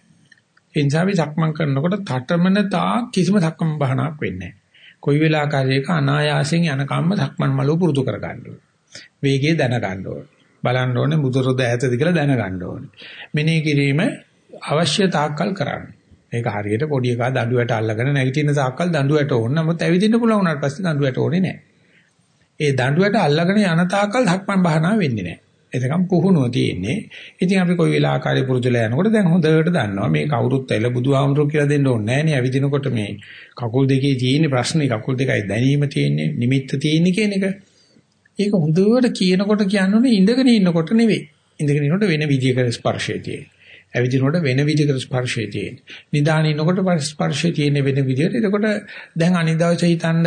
ඒ නිසා අපි සක්මන් කරනකොට තටමන තා කිසිම සක්මන් බහනාවක් වෙන්නේ නැහැ. කොයි වෙලාවකරයක අනායාසයෙන් යන කම්ම සක්මන් මලෝ පුරුදු කර ගන්න ඕනේ. වේගය දැන ගන්න ඕනේ. බලන්න ඕනේ මුදුරද ඈතද කියලා දැන ගන්න ඕනේ. මෙනෙහි කිරීම අවශ්‍ය තාක්කල් කරන්න. මේක හරියට පොඩි එකා දඬුවට අල්ලගෙන නැගිටින සාක්කල් දඬුවට ඕන. නමුත් ඇවිදින්න පුළුවන් උනාට පස්සේ දඬුවට ඕනේ නැහැ. ඒ දඬුවට අල්ලගෙන යන තාක්කල් ධක්මන් බහනා වෙන්නේ නැහැ. එතකම් පුහුණුව තියෙන්නේ. ඉතින් අපි කොයි වෙලාවකරි පුරුදුලා යනකොට දැන් හොඳට දන්නවා මේ කවුරුත් ඇවිල්ලා බුදුහාමුදුරුවෝ කියලා දෙන්න ඕනේ නැහැ නේ. ඇවිදිනකොට මේ කකුල් දෙකේ තියෙන ප්‍රශ්නේ කකුල් දෙකයි දැනීම තියෙන්නේ, නිමිත්ත තියෙන්නේ කියන එක. ඒක හොඳට කියනකොට කියන්නේ ඉඳගෙන ඉන්නකොට නෙවෙයි. ඉඳගෙන ඉන්නකොට වෙන විදියක ස්පර්ශය තියෙන්නේ. ඇවිදිනකොට වෙන විදිහකට ස්පර්ශය තියෙන. නිදාන ඉන්නකොට ස්පර්ශය තියෙන වෙන විදිහට. එතකොට දැන් අනිත් දවසේ හිතන්න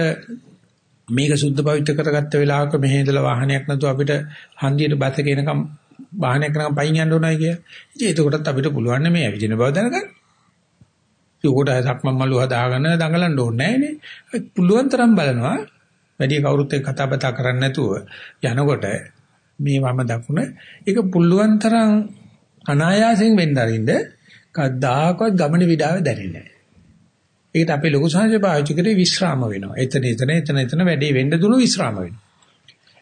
මේක සුද්ධ පවිත්‍ර කරගත්ත වෙලාවක මෙහෙ ඉඳලා වාහනයක් නැතුව අපිට හන්දියට බස් එක එනකම් වාහනයක් නම් පයින් යන්න ඕනයි කිය. ඉතින් එතකොටත් අපිට පුළුවන් මේ ඇවිදින බව දැනගන්න. ඒකට සක්මන් මල්ලු හදාගෙන දඟලන්න ඕනේ නෑනේ. පුළුවන් තරම් බලනවා. වැඩි කවුරුත් එක්ක කතා බතා කරන්නේ නැතුව යනකොට මේ වම දකුණ ඒක පුළුවන් තරම් අනායාසයෙන් වෙන්න අරින්න කද්දාකවත් ගමන විඩාව දැනෙන්නේ නැහැ. ඒකට අපේ ලොකු සංහසේ පාවිච්චි කරේ විශ්‍රාම වෙනවා. එතන එතන එතන එතන වැඩේ වෙන්න දුණු විශ්‍රාම වෙනවා.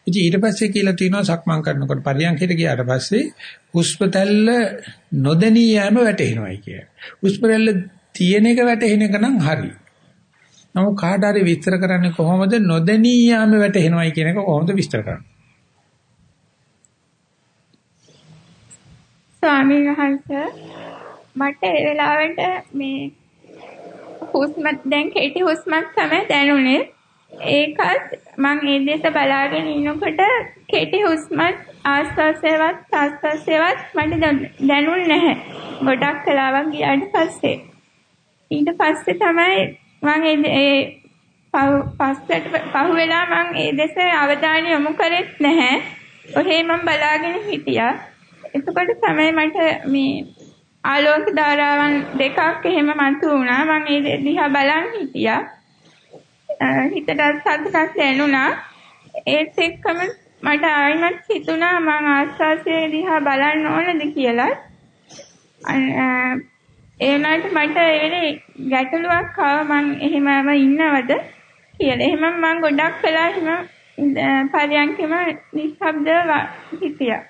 ඉතින් ඊට පස්සේ කියලා තියෙනවා සක්මන් කරනකොට පරියන්කයට ගියාට පස්සේ හුස්ම තැල්ල නොදෙනී යෑම වැටෙනවායි කිය. හුස්ම තැල්ල තියෙන එක වැටෙන එක නම් හරි. නමුත් කාට හරි විස්තර කරන්නේ කොහොමද නොදෙනී යාම වැටෙනවයි කියන එක කොහොමද විස්තර කරන්නේ? ස්වාමීන් වහන්සේ මට ඒ වෙලාවට මේ හුස්ම දැන් කෙටි හුස්මක් තමයි දැනුනේ. ඒකත් මම ඒ දෙස බලාගෙන ඉනකොට කෙටි හුස්මත් ආස්වාසයවත් ප්‍රාස්වාසයවත් මට දැනුන්නේ නැහැ. ගොඩක් කලාවක් ගියාට පස්සේ. ඊට පස්සේ තමයි මම ඒ පස්සට පහුවෙලා මම ඒ දෙස අවධානය යොමු කරෙත් නැහැ. ඔහේ මම බලාගෙන හිටියා. එතකොට තමයි මට මේ ආලෝක ධාරාවන් දෙකක් එහෙම මතු වුණා. මම ඒ දිහා බලන් හිටියා. හිතට සතුටක් දැනුණා. ඒත් එක්කම මට ආයිමත් හිතුණා මම ආස්වාසිය දිහා බලන්න ඕනද කියලා. ඒ වුණාට මට ඒ වෙලේ ගැටලුවක් ආවා මං එහෙමම ඉන්නවද කියලා. එහෙම මං ගොඩක් වෙලා එහෙම පරියන්කෙම නිශ්ශබ්දව හිටියා.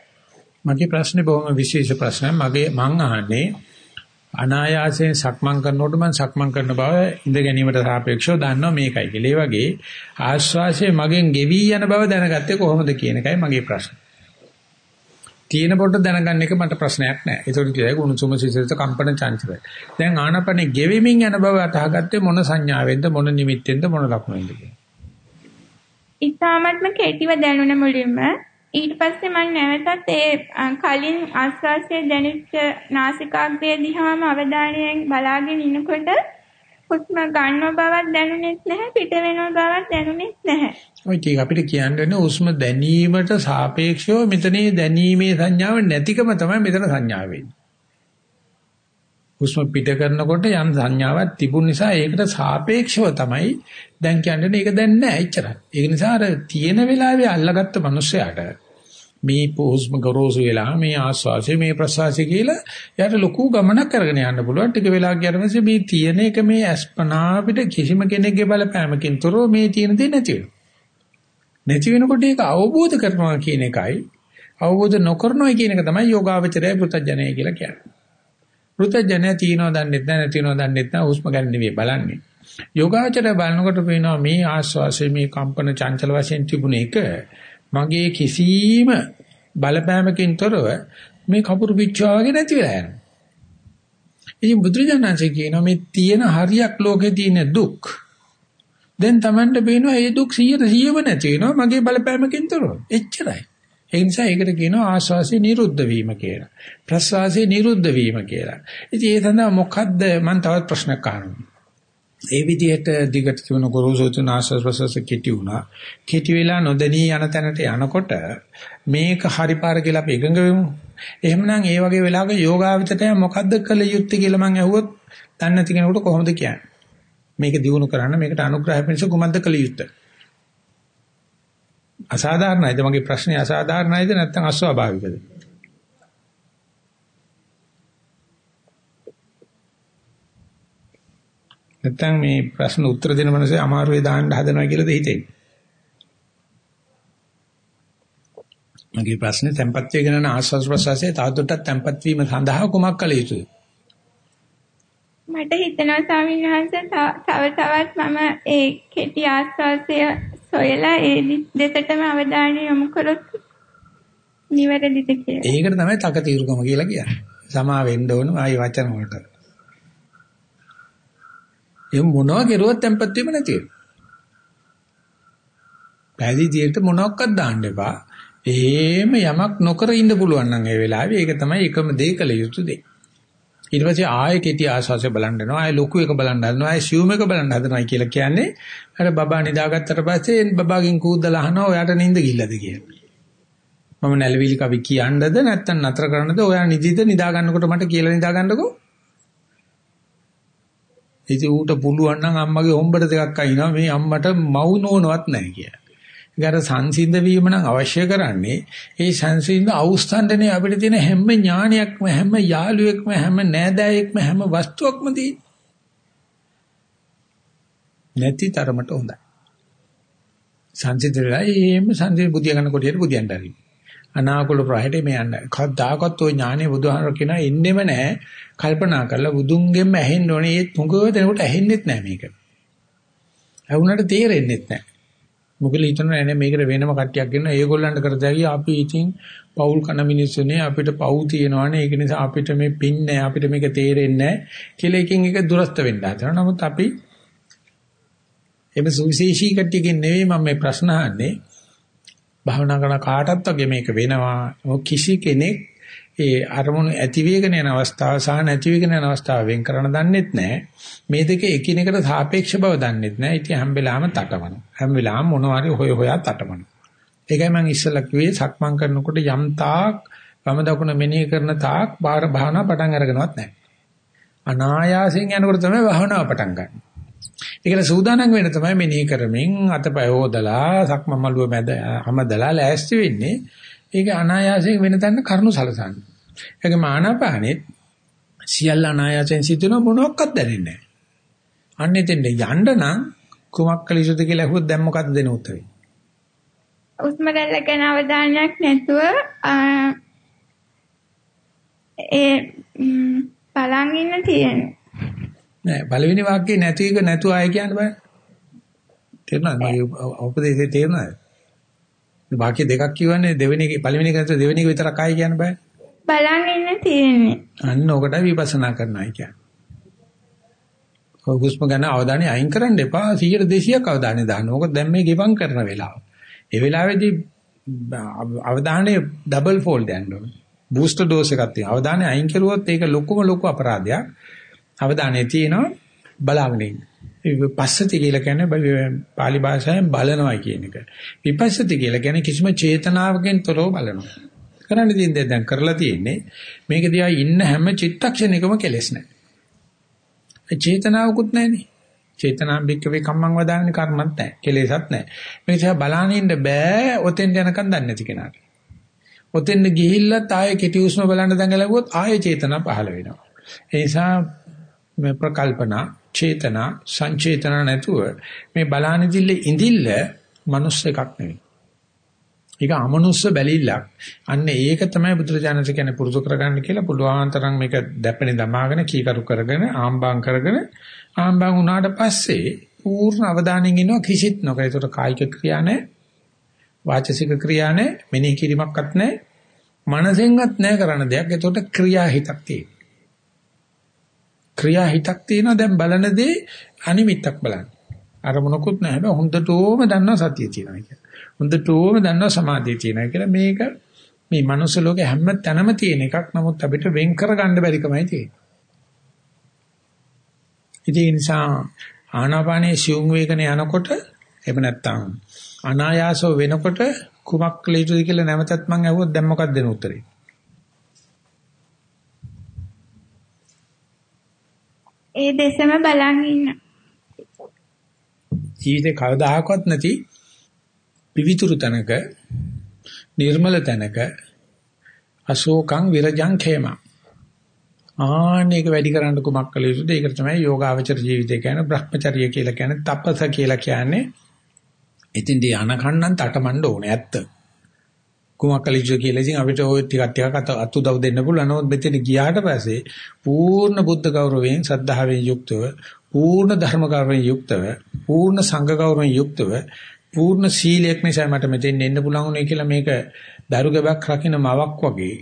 මගේ ප්‍රශ්නේ බොහොම විශේෂ ප්‍රශ්නයක්. මගේ මං අහන්නේ අනායාසයෙන් සක්මන් කරනකොට මම සක්මන් කරන බව ඉඳ ගැනීමට සාපේක්ෂව දන්නවා මේකයි කියලා. ඒ වගේ ආශ්වාසය මගෙන් ගෙවි යන බව දැනගත්තේ කොහොමද කියන එකයි මගේ ප්‍රශ්නේ. තියෙන පොට දැනගන්න එක මට ප්‍රශ්නයක් නෑ. ඒකට කියයි උණුසුම සිසිලත කම්පන චංචලයි. දැන් ආනපනේ ගෙවෙමින් යන බව අතහගත්තේ මොන සංඥාවෙන්ද මොන නිමිත්තෙන්ද මොන ලක්ෂණෙන්ද කියන්නේ. ඊටාත්ම කෙටිව දැනුණ මුලින්ම ඊට පස්සේ මම නැවතත් ඒ කලින් ආස්වාසිය දැනෙච්ච නාසිකාග්‍රය දිහාම අවධානයෙන් බලාගෙන ඉනකොට හුස්ම ගන්නව බවක් දැනුනේත් නැහැ පිට වෙනව බවක් දැනුනේත් නැහැ. ඔය ටික අපිට කියන්න හුස්ම දැනීමට සාපේක්ෂව මෙතනේ දැනීමේ සංඥාව නැතිකම තමයි මෙතන සංඥාව වෙන්නේ. හුස්ම පිට කරනකොට යම් සංඥාවක් තිබුණ නිසා ඒකට සාපේක්ෂව තමයි දැන් කියන්නේ ඒක දැන් නැහැ එච්චරයි. ඒක නිසා අර තියෙන වෙලාවේ අල්ලගත්ත මිනිස්සයාට මේ හුස්ම ගොරෝසු වෙලා මේ ආස්වාසය මේ ප්‍රසවාසය කියලා යාට ලොකු ගමනක් කරගෙන යන්න පුළුවන්. ටික වෙලා ගියාට පස්සේ මේ තියෙන එක මේ අස්පනා අපිට කිසිම කෙනෙක්ගේ බලපෑමකින් තොරව මේ තියෙන දේ නැති වෙනවා. නැති වෙනකොට ඒක අවබෝධ කරනවා කියන එකයි අවබෝධ නොකරනවා කියන එක තමයි යෝගාවචරය පුතඥය කියලා කියන්නේ. පෘථජනය තියනවා දන්නෙත් නැහැ නැතිනවා දන්නෙත් නැහැ හුස්ම ගන්න නෙවෙයි බලන්නේ. යෝගාචරය බලනකොට පේනවා මේ ආස්වාසය මේ කම්පන චංචල වශයෙන් තිබුණ එක මගේ කිසිම බලපෑමකින් තොරව මේ කපුරු පිච්චුවා වගේ නැති වෙලා යනවා. ඉතින් බුදුරජාණන්සේ කියනවා මේ තියෙන හරියක් ලෝකේ තියෙන දුක් දැන් Tamanට පේනවා මේ දුක් 100 100ම නැති වෙනවා මගේ බලපෑමකින් තොරව. එච්චරයි. ඒ නිසා ඒකට කියනවා ආශ්වාසය නිරුද්ධ වීම කියලා. ප්‍රශ්වාසය නිරුද්ධ වීම කියලා. ඉතින් ඒ සඳහා මොකද්ද මම තවත් ප්‍රශ්නයක් අහනවා. ඒ විදිහට දිගට තිබුණ ගොරෝසුතුන ආශ්වාස ප්‍රශ්වාස කෙටි වුණා. කෙටි වෙලා නොදැනී යන තැනට යනකොට මේක හරි පාර කියලා අපි එකඟ වෙමු. එහෙමනම් ඒ වගේ වෙලාවක යෝගාවචතය මොකද්ද කළ යුත්තේ කියලා මම අහුවොත් දන්නේ නැති කෙනෙකුට කොහොමද කියන්නේ? මේක දිනු කරන්න මේකට අනුග්‍රහ පිණිස කුමක්ද කළ යුත්තේ? අසාධාරණයිද මගේ ප්‍රශ්නේ අසාධාරණයිද නැත්නම් අස්වාභාවිකද? නැත්නම් මේ ප්‍රශ්න උත්තර දෙන මනසේ අමාරුවේ දාන්න හදනවා කියලාද හිතෙන්නේ? මගේ ප්‍රශ්නේ tempat වේගෙන යන ආස්වාස් ප්‍රසවාසයේ තවදුරටත් tempat වීම සඳහා කුමක් කළ යුතුද? මට හිතෙනවා ස්වාමීන් වහන්සේ තව තවත් මම ඒ කෙටි ආස්වාසය සොයලා ඒ දෙසටම අවධානය යොමු කරොත් නිවැරදිද කියලා. ඒකට තමයි තකතිරුකම කියලා කියන්නේ. සමා වෙන්න ඕන ආයි වචන වලට. ඒ මොනවා කෙරුවත් tempat වීම නැති වෙනවා. පැහැදිලියට මොනක්වත් දාන්න එපා. එහෙම යමක් නොකර ඉන්න පුළුවන් නම් ඒ වෙලාවේ ඒක තමයි එකම දේ කළ යුතු දේ. ඊට පස්සේ ආයෙ කෙටි ආස්වාසය බලන්න යනවා ආයෙ ලොකු එක බලන්න හදනවා ආයෙ සියුම් එක බලන්න හදනවා කියලා කියන්නේ අර බබා නිදාගත්තට පස්සේ බබාගෙන් කූද්දලා අහනවා ඔයාට නිින්ද ගිල්ලද කියලා. මම නැලවිලි කවි කියන්නද නැත්නම් නතර කරන්නද ඔයා නිදිද නිදා ගන්නකොට මට කියලා නිදා ගන්නකෝ. ඉතින් ඌට පුළුවන් නම් අම්මගේ හොම්බට දෙකක් අයින්නවා මේ අම්මට මව් නෝනවත් නැහැ කියලා. ඒකට සංසිඳ වීම නම් අවශ්‍ය කරන්නේ ඒ සංසිඳ අවස්ථන්දනේ අපිට තියෙන හැම ඥානයක්ම හැම යාළුවෙක්ම හැම නෑදෑයෙක්ම හැම වස්තුවක්ම තියෙන. නැති තරමට හොඳයි. සංසිඳලා එහෙම සංසිඳ බුදිය ගන්න කොටියට බුදියන්ට හරි. අනාකූල ප්‍රහයට මේ යන්න. කවදාකවත් ওই ඥානෙ බුදුහාමර කියන එන්නෙම නැහැ. කල්පනා කරලා බුදුන්ගෙන්ම ඇහෙන්න ඕනේ. ඒ තුඟ දෙනකොට ඇහෙන්නෙත් නැහැ මේක. ඇහුණට තේරෙන්නෙත් නැහැ. මොකද හිතනවා නෑ මේකට වෙනම කට්ටියක් ගෙන්න ඒගොල්ලන්ට කරදැයි අපි ඉතින් පෞල් කන මිනිස්සුනේ අපිට පව් තියෙනවානේ ඒක නිසා අපිට මේ පින් නෑ අපිට මේක තේරෙන්නේ නෑ කියලා එකින් එක දුරස්ත වෙන්න හදනවා නමුත් අපි එමෙ සුවිශේෂී කට්ටියකින් නෙවෙයි මම මේ ප්‍රශ්න අහන්නේ භවනා කරන කාටත් වගේ මේක වෙනවා කිසි කෙනෙක් ඒ අරමුණු ඇති වේගන යන අවස්ථාව සහ නැති වේගන යන අවස්ථාව වෙන් කරන්න දන්නෙත් නැහැ. මේ දෙක එකිනෙකට සාපේක්ෂ බව දන්නෙත් නැහැ. ඉතින් හැම වෙලාවෙම තටමන. හැම වෙලාවෙම මොනවා හරි හොය හොයා තටමන. ඒකයි මම ඉස්සෙල්ලා කිව්වේ සක්මන් කරනකොට යම් තාක් වම දකුණ මෙනෙහි කරන තාක් බාහිර භාවනා පටන් අරගෙනවත් නැහැ. අනායාසයෙන් යනකොට තමයි භාවනාව පටන් ගන්න. ඒකට සූදානම් වෙන්න තමයි මෙනෙහි කරමින් අතපය හොදලා සක්මන් මළුව මැද හැමදලා ලෑස්ති වෙන්නේ. ඒක අනායාසයෙන් වෙන තැන කරුණු සලසන්නේ. ඒක මානපානෙත් සියල්ල අනායාසයෙන් සිදුන මොනක්වත් දැනෙන්නේ නැහැ. අන්න එතෙන්ද යන්න නම් කුමක් කළ යුතුද කියලා අහුවොත් දැන් මොකද්ද දෙන උත්තරේ? උස්ම රැල්ල ගැන අවධානයක් නැතුව ඒ බලන් ඉන්න තියෙනවා. නෑ පළවෙනි වාක්‍යේ නැති එක නැතුව ආය කියන්න බෑ. තේරුණාද? මගේ උපදේශය තේරුණාද? වාක්‍ය දෙකක් කියවන්නේ දෙවෙනි එක පළවෙනි එක නැත්නම් දෙවෙනි එක විතරක් ආයි කියන්න බෑ. බලන් ඉන්න තියෙන්නේ. අන්න ඔකට විපස්සනා කරනවා කියන්නේ. හුස්ම ගන්න අවධානය අයින් කරන්න එපා 100 200ක් අවධානය දාන්න. ඕක දැන් මේ ගෙවම් කරන වෙලාව. ඒ වෙලාවේදී අවධානය ඩබල් ෆෝල්ඩ් යන්න ඕනේ. බූස්ටර් ඩෝස් එකක් තියෙනවා. අවධානය අයින් කරුවොත් ඒක ලොකුම ලොකු අපරාධයක්. අවධානය තියෙනවා බලාගෙන ඉන්න. විපස්සති කියලා කියන්නේ පාලි භාෂාවෙන් බලනවා කියන එක. විපස්සති කියලා කියන්නේ කිසිම චේතනාවකින් තොරව බලනවා. කරන්න තියෙන දේ දැන් කරලා තියෙන්නේ මේක දිහා ඉන්න හැම චිත්තක්ෂණයකම කෙලෙස් නැහැ. ඒ චේතනාවකුත් නැහැනේ. චේතනාම් බික්කවේ කම්මං වදාන්නේ කර්මත් නැහැ. කෙලෙසත් නැහැ. මේක දිහා බලාගෙන ඉන්න බෑ ඔතෙන් යනකම් දන්නේ නැති කෙනාට. ඔතෙන් ගිහිල්ලත් ආයේ කෙටි උස්ම බලන්න දඟලුවොත් ආයේ චේතනා පහළ වෙනවා. ඒ නිසා මේ ප්‍රකල්පනා චේතනා සංචේතන නැතුව මේ බලානිදිල්ල ඉඳිල්ල මනුස්ස එකක් නෙවෙයි. ඒක අමනුස්ස බැලිල්ලක්. අන්න ඒක තමයි බුදුරජාණන් කියන්නේ පුරුදු කරගන්න කියලා පුළුවන් තරම් මේක දැපෙනේ දමාගෙන කීකරු කරගෙන ආම්බාම් කරගෙන ආම්බාම් වුණාට පස්සේ පූර්ණ අවධානයෙන් ඉන්නවා කිසිත් නොකර. ඒකට කායික ක්‍රියා නැහැ. වාචසික ක්‍රියා නැහැ. මෙනෙහි කිරීමක්වත් නැහැ. මනසෙන්වත් නැහැ කරන දෙයක්. ඒකට ක්‍රියා හිතක් තියෙනවා. ක්‍රියා හිතක් තියෙනවා දැන් බලන දේ අනිමිත්තක් බලන්න. අර මොනකුත් නැහැ බෑ හොඳටම දන්නවා සතිය තියෙනවා කියලා. හොඳටම දන්නවා සමාධිය තියෙනවා කියලා මේක මේ මනුස්ස ලෝකේ හැම තැනම තියෙන එකක්. නමුත් අපිට වෙන් කරගන්න බැරිකමයි තියෙන්නේ. ඒ නිසා ආනාපානයේ සියුම් වේගන යනකොට එහෙම නැත්නම් අනායාසව වෙනකොට කුමක් කළ යුතුද කියලා නැවතත් මම අහුවොත් දැන් මොකක්ද දෙන උත්තරේ? ඒ දෙසම බලන් ඉන්න. ජීවිතේ කවදාහක්වත් නැති පිවිතුරු තැනක නිර්මල තැනක අශෝකං විරජං khema ආනේක වැඩි කරන්න කුමක් කළ යුතුද? ඒකට තමයි යෝගාවචර ජීවිතය කියන්නේ Brahmacharya කියලා කියන්නේ තපස කියලා කියන්නේ ඉතින්දී අනකන්නන් තටමඬ ඕනේ ඇත්ත. කුමකලිජෝ කියලා ඉතින් අපිට ওই ටිකක් ටිකක් අත උදව් දෙන්න පුළුවන්. නමුත් මෙතන ගියාට පස්සේ පූර්ණ බුද්ධ ගෞරවයෙන් සද්ධාවෙන් යුක්තව, පූර්ණ ධර්ම ගෞරවයෙන් යුක්තව, පූර්ණ සංඝ ගෞරවයෙන් යුක්තව, පූර්ණ සීලයක් නිසා මට මෙතෙන් එන්න පුළුවන් උනේ කියලා මේක දරුගබක් රකින්න මවක් වගේ,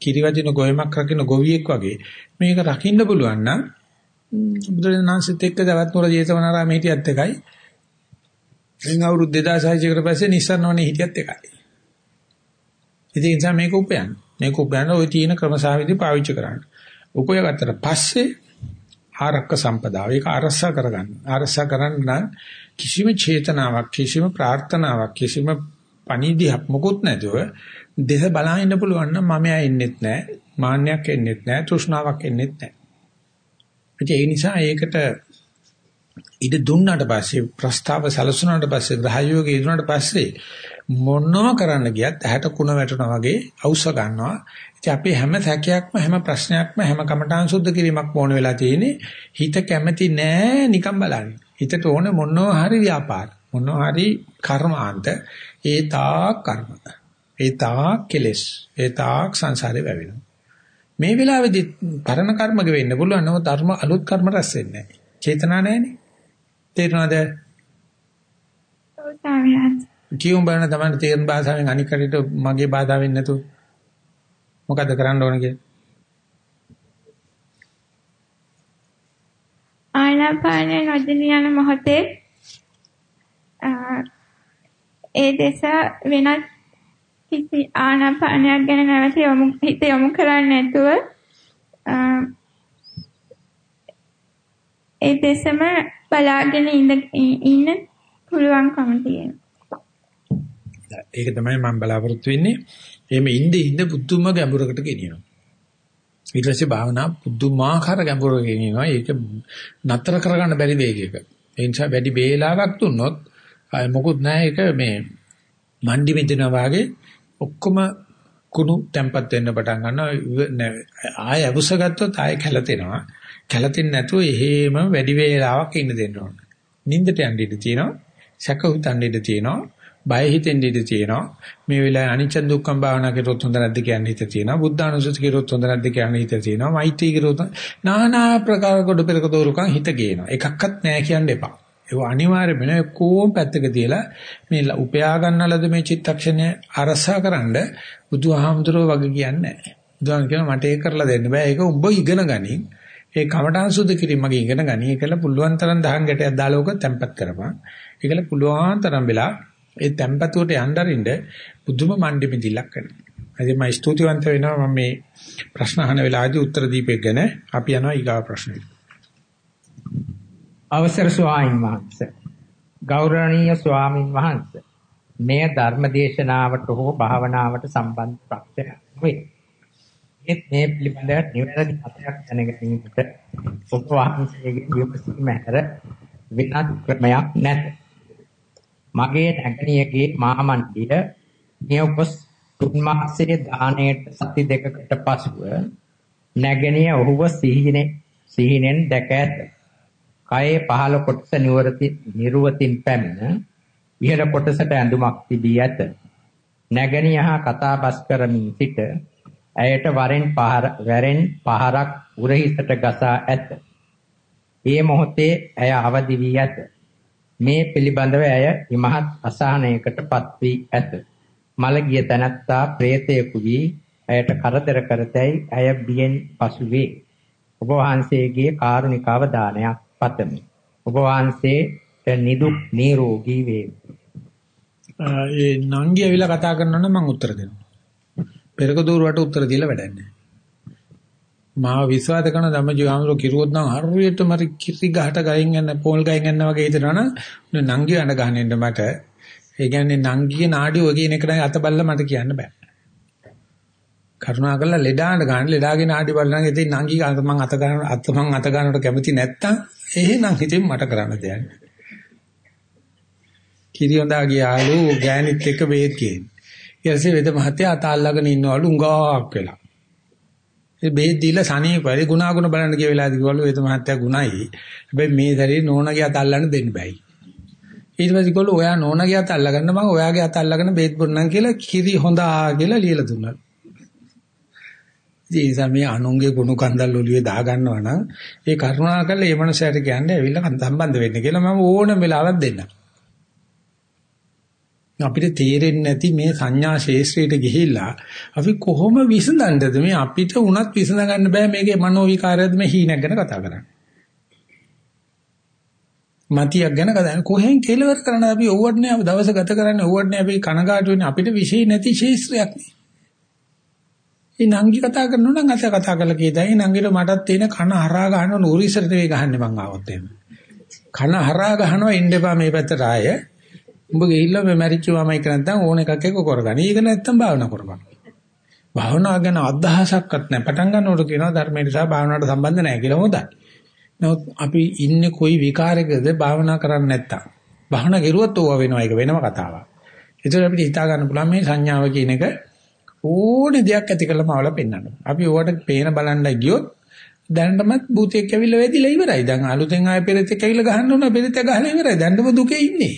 කිරිවදින ගොයමක් රකින්න ගොවියෙක් වගේ මේක රකින්න පුළුවන් නම් බුදුරජාණන්සේත් එක්ක දවස් නුර ජේතවනාරාමේ හිටියත් එකයි. එන් අවුරුදු 2600 කට පස්සේ නිස්සාරණවනේ හිටියත් එකයි. ඉතින් ඒ නිසා මේක උපයන්න. මේක උපයන්න ওই තියෙන ක්‍රමසාවිදි පාවිච්චි කරන්න. උපයගත්තට පස්සේ ආරක්ක සම්පදාව ඒක අරසා කරගන්න. අරසා කරන්න නම් කිසිම චේතනාවක් කිසිම ප්‍රාර්ථනාවක් කිසිම පණිවිඩයක් මොකුත් නැතුව දෙස බලා ඉන්න පුළුවන් නම් මම එන්නෙත් නැහැ මාන්නයක් එන්නෙත් නැහැ තෘෂ්ණාවක් එන්නෙත් නැහැ ඒ නිසා ඒකට ඉද දුන්නාට පස්සේ ප්‍රස්තාව සැලසුණාට පස්සේ ග්‍රහයෝගය ඉදුණාට පස්සේ මොනවා කරන්න ගියත් ඇහැට කුණ වැටෙනා වගේ අවශ්‍ය ගන්නවා. ඉතින් අපි හැම සැකයක්ම හැම ප්‍රශ්නයක්ම හැම කමඨාන් සුද්ධ කිරීමක් ඕන වෙලා තියෙන්නේ හිත කැමති නෑ නිකන් බලන්න. හිතට ඕන මොනවා හරි ව්‍යාපාර මොනවා හරි කර්මාන්ත ඒ තාක් කර්ම ඒ තාක් කෙලෙස් ඒ තාක් සංසාරේ වැවෙනවා. මේ වෙලාවේදී පරණ කර්මක වෙන්න පුළුවන් නමුත් ධර්ම අලුත් කර්ම රැස් වෙන්නේ නැහැ චේතනා නැහැනේ තේරෙනවද ඔව් ස්වාමීන් කියුම් බලන තමයි තේරෙන භාෂාවෙන් අනික් කඩේට මගේ බාධා වෙන්නේ නැතුව මොකද කරන්න ඕන කියලා? ආනාපානය නොදෙනී යන මොහොතේ ඒ දෙස වෙනත් කිසි ආනාපානයක් ගැන නැවත යොමු හිත යොමු කරන්නේ නැතුව ඒ දෙසම බලාගෙන ඉන්න ඉන්න පුළුවන්කම තියෙනවා. ඒක තමයි මම බලාපොරොත්තු වෙන්නේ. එහෙම ඉඳ ඉඳ පුදුම ගැඹුරකට ගෙනියනවා. ඊට පස්සේ භාවනා පුදුමාකාර ගැඹුරකට ගෙනියනවා. ඒක නතර කරගන්න බැරි වේගයක. ඒ නිසා වැඩි වේලාවක් දුන්නොත් මොකුත් නැහැ ඒක මේ මණ්ඩි මෙදිනා වාගේ ඔක්කොම කුණු තැම්පත් වෙන්න පටන් ගන්නවා ආය අවුස ගත්තොත් ආය කැළතෙනවා කැළතෙන්නේ නැතුව එහෙම වැඩි වේලාවක් ඉන්න දෙන්න ඕන නින්දට යන්න ඉඩ තියෙනවා සැක හිතන්න ඉඩ තියෙනවා බය හිතෙන්න ඉඩ තියෙනවා මේ වෙලාවේ අනිච්ච දුක්ඛම් භාවනා කරොත් හොඳ නැද්ද කියන්නේ හිත තියෙනවා බුද්ධානුසුති කරොත් හොඳ නැද්ද කියන්නේ හිත තියෙනවා මෛත්‍රී කරොත් নানা ප්‍රකාර කොට පෙරක දෝරුකම් හිත ගේනවා එකක්වත් නැහැ කියන්න එපා ඒක අනිවාර්යයෙන්ම නේ කොහොම පැත්තක තියලා මේ උපයා ගන්නලද මේ චිත්තක්ෂණය අරසාකරනද බුදුහාමුදුරුවෝ වගේ කියන්නේ නැහැ. බුදුහාම කියනවා මට ඒක කරලා දෙන්න බෑ. ඒක උඹ ඉගෙන ගනින්. ඒ කමඨාන් සුද්ධ කිරීම මගේ ඉගෙන ගනි. ඒකල පුළුවන් තරම් දහං ගැටයක් දාලා ඔක තැම්පත් කරපන්. ඒකල පුළුවන් තරම් වෙලා ඒ තැම්පතුවට යnderින්ද බුදුම මණ්ඩි මිදිලක් කරනවා. ඉතින් මම ස්තුතිවන්ත වෙනවා මම මේ ප්‍රශ්න අහන වෙලාවේදී උත්තර දීපෙක් ගැන අපි යනවා ඊගා ප්‍රශ්නෙට. අවසර ස්වාමීන් වහන්සේ ගෞරවනීය ස්වාමින් වහන්සේ මෙය ධර්ම දේශනාවට හෝ භාවනාවට සම්බන්ධ ප්‍රශ්නයක් වේ. ඒත් මේ පිළිබඳව නිවැරදි මතයක් දැනගැනීමට ඔබ වහන්සේගේ විමසීම හැර වෙනත් ක්‍රමයක් නැත. මගේ නැගණියගේ මාමණ්ඩිය නියොපස් තුන් මාසයේ දාණයට සති දෙකකට පසුව නැගණිය ඔහුව සිහිනේ සිහිනෙන් දැක ඇත. කයේ පහළ කොටස නිවරති නිර්වතින් පැමිණ ඉහළ කොටසට ඇඳුමක් තිබී ඇත. නැගණියහා කතාබස් කරමින් සිට ඇයට වරෙන් පහර වැරෙන් පහරක් උරහිසට ගසා ඇත. ඒ මොහොතේ ඇය අවදි වී ඇත. මේ පිළිබඳව ඇය ඉමහත් අසහනයකටපත් වී ඇත. මලගිය තනත්තා ප්‍රේතයෙකු වී ඇයට කරදර කරතැයි ඇය බියෙන් පසු වේ. ඔබ වහන්සේගේ කාරුණික අවධානයක් පතමි. ඔබ වහන්සේට නිදුක් නිරෝගී වේවා. ඒ නංගි ඇවිල්ලා කතා කරනවා නම් මම උත්තර දෙනවා. පෙරක දూరుවට උත්තර දීලා වැඩක් නැහැ. මාව විශ්වාස කරන ධම්මජීවහමර කිරුවොත් නම් හරියට මරි කිරි ගහට ගහින් යන පෝල් ගහින් යන වගේ හිතනවනම් නංගි අඬ ගහන්න මට ඒ කියන්නේ නංගිගේ නාඩි ඔය කියන එක නයි අත බල්ල මට කියන්න බෑ. කරුණාකරලා ලෙඩාට ගන්න ලෙඩාගේ නාඩි බලනවා ඉතින් නංගි මං අත ගන්න අත මං අත ගන්නට කැමති නැත්තම් එහෙනම් ඉතින් මට කරන්න දෙයක් නෑ. කිරියොඳා ගියාලු ගෑනිත් එක්ක බේත් කියන්නේ. ඊටසේ වෙද මහත්තයා අත අල්ලගෙන ඉන්නවලු උඟාවක් වෙලා. ඒ බේත් දීලා සනීපයි ගුණාගුණ බලන්න ගිය වෙලාවදී කිව්වලු වෙද මහත්තයා ගුණයි. හැබැයි මේ සැරේ නෝනාගේ අත අල්ලන්න දෙන්න බෑයි. ඊට පස්සේ කිව්වලු ඔයා නෝනාගේ අත අල්ලගන්න මම ඔයාගේ අත අල්ලගෙන බේත් බොන්නම් කියලා කිරි හොඳා කියලා ලියලා දුන්නා. ඉතින් ඒ සමේ අනුන්ගේ ගුණ කන්දල් ඔලියේ දා ගන්නවා නම් ඒ කරුණා කරලා ඒ මනුස්සයාට කියන්නේ ඇවිල්ලා සම්බන්ධ වෙන්න කියලා මම ඕනම වෙලාවක් දෙන්නම්. අපිට තේරෙන්නේ නැති මේ සංඥා ශේෂ්ත්‍රයට ගිහිල්ලා අපි කොහොම විසඳන්නද මේ අපිට උනත් විසඳ ගන්න බෑ මේකේ මනෝ විකාරයද මේ හීනක් ගැන කතා කරන්නේ. මතියක් ගැන කතා කරන්නේ කොහෙන් කෙලවර කරන්න අපි ඕවට නෑ දවස ගත කරන්නේ ඕවට නෑ අපි කනගාටු වෙන්නේ අපිට විශේෂ නැති ශේෂ්ත්‍රයක් නේ. ඒ නංගි කතා කරනවා නම් අත කතා කරලා කියදයි නංගිට මටත් තියෙන කන හරහා ගන්න නූරිසරට වේ ගහන්නේ මං ආවොත් එහෙම. කන හරහා ගහනවා ඉන්න එපා මේ පැත්තට ආය. උඹ ගිහිල්ලා මේ මැරිච්ච වමයි කරන් නැත්නම් ඕන එකක් එක්ක කරගන්න. ඊක නැත්තම් භාවනා කරපන්. භාවනාව ගැන අදහසක්වත් නැහැ. පටන් ගන්නකොට කියනවා ධර්මය නිසා භාවනාවට සම්බන්ධ නැහැ කියලා හොඳයි. නමුත් අපි ඉන්නේ කොයි විකාරයකද භාවනා කරන්නේ නැත්තම්. භාවනා කරුවොත් ඕවා වෙනවා ඒක වෙනම කතාවක්. ඒතර අපිට හිතා ගන්න පුළුවන් මේ සංඥාව කියන එක ඕනේ දෙයක් ඇති කරලාම අවල පෙන්වන්න. අපි ඕවට පේන බලන්න ගියොත් දැනටමත් භූතයෙක් ඇවිල්ලා වැදිලා ඉවරයි. දැන් අලුතෙන් ආයෙ පෙරෙතෙක් ඇවිල්ලා ගහන්න ඕන පෙරෙත ගහලා ඉවරයි. දැන්ම දුකේ ඉන්නේ.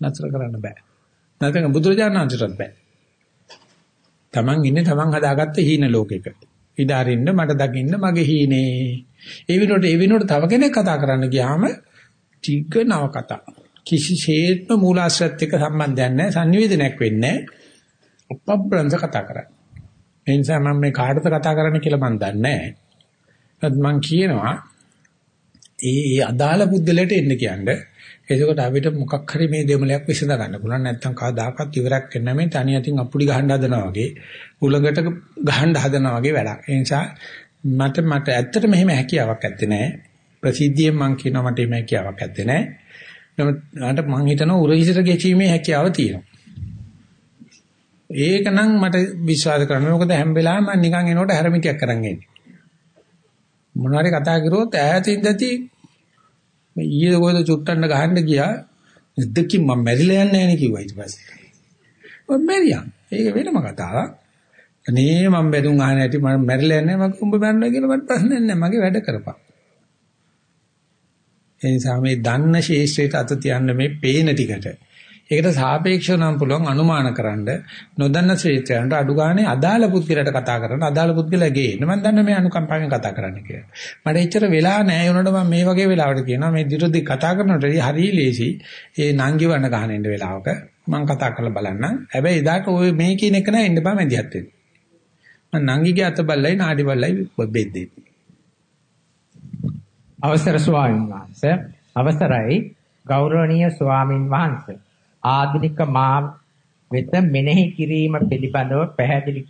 නතර කරන්න බෑ. නැත්නම් බුදුරජාණන් වහන්සේටත් බෑ. Taman ඉන්නේ Taman හදාගත්ත හීන ලෝකෙක. ඉදාරින්න මට දකින්න මගේ හීනේ. ඒ විනෝඩ ඒ විනෝඩ තව කෙනෙක් කතා කරන්න ගියාම ටික නව කතා. කිසිසේත්ම මූලාශ්‍රයත් එක්ක සම්බන්ධයක් නැහැ. sannivedanayak වෙන්නේ නැහැ. අපබ්‍රංශ කතා කරන්නේ. ඒ නිසා මම මේ කාටද කතා කරන්න කියලා මම දන්නේ නැහැ. මම කියනවා ඒ ඒ අදාළ බුද්ධලයට එන්න කියන්නේ. එතකොට අපිට මොකක් හරි මේ දෙමලයක් විසඳ ගන්න පුළුවන්. නැත්තම් කවදාකවත් ඉවරක් වෙන්නේ නැහැ. මේ තනි අතින් අපුඩි ගහන්න හදනවා වගේ, උලඟට ගහන්න හදනවා වගේ වැඩක්. ඒ නිසා මට මට ඇත්තට මෙහෙම හැකියාවක් ඇත්තේ නැහැ. ප්‍රසිද්ධියෙන් මම කියනවා මට මේ හැකියාවක් ඇත්තේ නැහැ. නමුත් මම හිතනවා උරහිසට ගෙචීමේ හැකියාව තියෙනවා. ඒකනම් මට විශ්වාස කරන්න. මොකද හැම වෙලාවෙම මම නිකන් එනකොට හැරමිටියක් කරන් එන්නේ. මොනවාරි කතා කරුවොත් ඈතින් දැති මේ ඊයේ කොහෙද චුට්ටන්න ගහන්න ගියා. ඉද්දකින් මම මැරිලා යන්නේ නැහැ නේ කිව්වා ඊට පස්සේ. මම මැරියා. ඒක වෙනම කතාවක්. අනේ මම බැදුම් අහන ඇටි මම මැරිලා යන්නේ මම උඹ මැරෙනවා කියලා මට ප්‍රශ්නයක් නැහැ. මගේ වැඩ කරපන්. ඒ නිසා මේ දන්න ශේෂ්ත්‍රයට අත තියන්න මේ පේන ටිකට. ඒකට සාපේක්ෂව නම් පුළුවන් අනුමාන කරන්න නොදන්න ශේෂ්ත්‍රයන්ට අඩු ගානේ අදාළ පුද්ගලයාට කතා කරන්න අදාළ පුද්ගලයාගේ එන්න මම දන්න මේ අනුකම්පාවෙන් කතා කරන්න කියලා. මට එච්චර වෙලා නැහැ උනට මම මේ වගේ වෙලාවට කියනවා මේ දිරුද්දි කතා කරනකොට හරිය ලේසි. ඒ නංගි වණ ගහන ඉන්න වෙලාවක මම කතා කරලා බලන්නම්. හැබැයි එදාට ඔය මේ කියන එක නෑ එන්න බෑ මැදිහත් වෙන්න. මම නංගිගේ අත බල්ලයි නාඩි බල්ලයි බෙද්දේ. අවසර ස්වාමීන් වහන්සේ අවසරයි ගෞරවනීය ස්වාමින් වහන්සේ ආධුනික මා වෙත මෙනෙහි කිරීම පිළිබඳව පැහැදිලි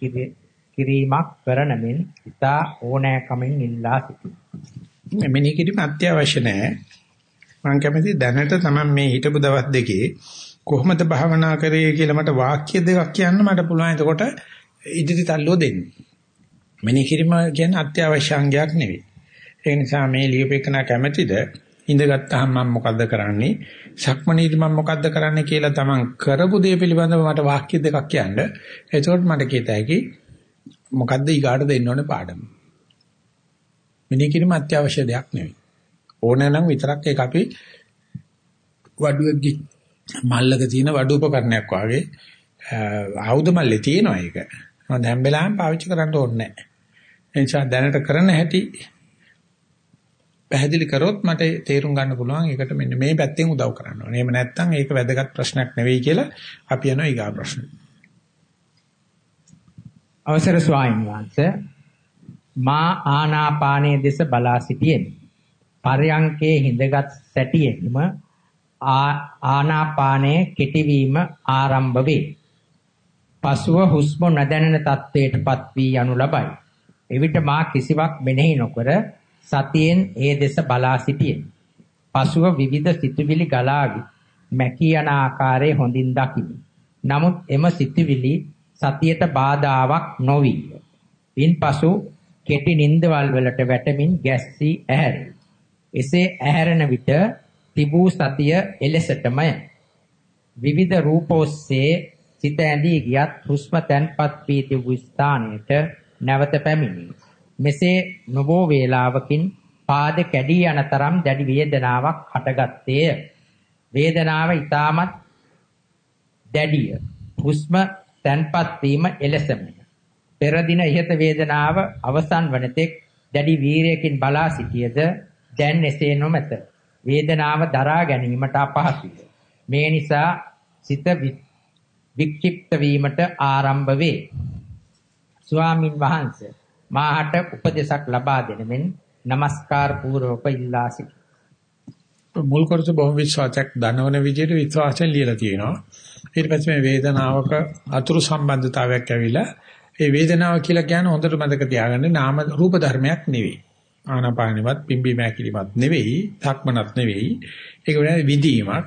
කිරීමක් කරන මෙන් ඉතා ඕනෑකමින් ඉල්ලා සිටිනවා. මෙනෙහි කිරීම අත්‍යවශ්‍ය නැහැ. මම කැමති දැනට තමයි මේ හිටපු දවස් දෙකේ කොහොමද භාවනා කරේ කියලා මට වාක්‍ය දෙකක් කියන්න මට පුළුවන්. එතකොට ඉදිරි තල්ලුව දෙන්න. මෙනෙහි කිරීම කියන්නේ අත්‍යවශ්‍ය අංගයක් නෙවෙයි. ඒ නිසා මේ ලියුපෙකන කැමැතිද ඉඳගත්tාම මම මොකද්ද කරන්නේ සක්මනීදි මම මොකද්ද කරන්නේ කියලා තමන් කරපු දේ පිළිබඳව මට වාක්‍ය දෙකක් කියන්න. එතකොට මට කියත හැකි මොකද්ද ඊගාට දෙන්න ඕනේ පාඩම. මෙනෙහි කිරීම අත්‍යවශ්‍ය දෙයක් නෙවෙයි. ඕනෑ නම් විතරක් ඒක අපි වඩුවෙක් මල්ලක තියෙන වඩු උපකරණයක් වගේ ආයුධ මල්ලේ තියෙනවා ඒක. මම හැම වෙලාවෙම පාවිච්චි කරන්න ඕනේ නැහැ. ඒ නිසා දැනට කරන හැටි පැහැදිලි කරොත් මට තේරුම් ගන්න පුළුවන් ඒකට මෙන්න මේ පැත්තෙන් උදව් කරන්න ඕනේ. එහෙම නැත්නම් ඒක වැදගත් ප්‍රශ්නයක් නෙවෙයි කියලා අපි යනවා ඊගා ප්‍රශ්න. අවසර ස්වාමීන් වහන්සේ මා ආනාපානයේ දෙස බලා සිටියෙමි. පරයන්කේ හිඳගත් සැටියෙහිම ආනාපානයේ කෙටිවීම ආරම්භ වේ. පසුව හුස්ම නොදැනෙන තත්ත්වයටපත් වී යනු ලබයි. එවිට මා කිසිවක් මෙනෙහි නොකර සතියෙන් ඒ දෙස බලා සිටියෙමි. පසුව විවිධ සිතුවිලි ගලා මැකී යන ආකාරය හොඳින් දකිමි. නමුත් එම සිතුවිලි සතියට බාධාාවක් නොවිය. ඉන්පසු කෙටි නින්දවල් වලට වැටමින් ගැස්සී ඇහැරේ. එසේ ඇහැරෙන විට තිබූ සතිය එලෙසටමය. විවිධ රූප ඔස්සේ සිත ඇඳී ගියත් හුස්ම තැන්පත් වී තිබූ ස්ථානයට නැවත පැමිණේ. මෙසේ නොබෝ වේලාවකින් පාද කැඩී යන තරම් දැඩි වේදනාවක් හටගත්තේය. වේදනාව ඊටමත් දැඩිය. හුස්ම තැන්පත් වීම එලෙසමය. පෙර දින ඉහත වේදනාව අවසන් වන තෙක් දැඩි වීරයකින් බලා සිටියද දැන් එසේ නොමැත. වේදනාව දරා ගැනීමට අපහසුය. මේ නිසා සිත වික්ෂිප්ත වීමට ආරම්භ වේ. ස්වාමින් වහන්සේ මාහට උපදේශක් ලබා දෙන මෙන් নমස්කාර පූර්වක ඉල්ලා සිටිනවා. මුල් කොටස බොහොම විශ්වාසයක් දනවන විදිහට විශ්වාසයෙන් ලියලා තියෙනවා. ඊට පස්සේ මේ වේදනාවක අතුරු සම්බන්ධතාවයක් ඇවිල්ලා ඒ වේදනාව කියලා කියන්නේ හොඳට මතක තියාගන්න නාම රූප ධර්මයක් නෙවෙයි. ආනාපානෙවත් පිම්බීම හැකිලිමත් නෙවෙයි, ධක්මනත් නෙවෙයි. ඒක වෙන විදීමක්.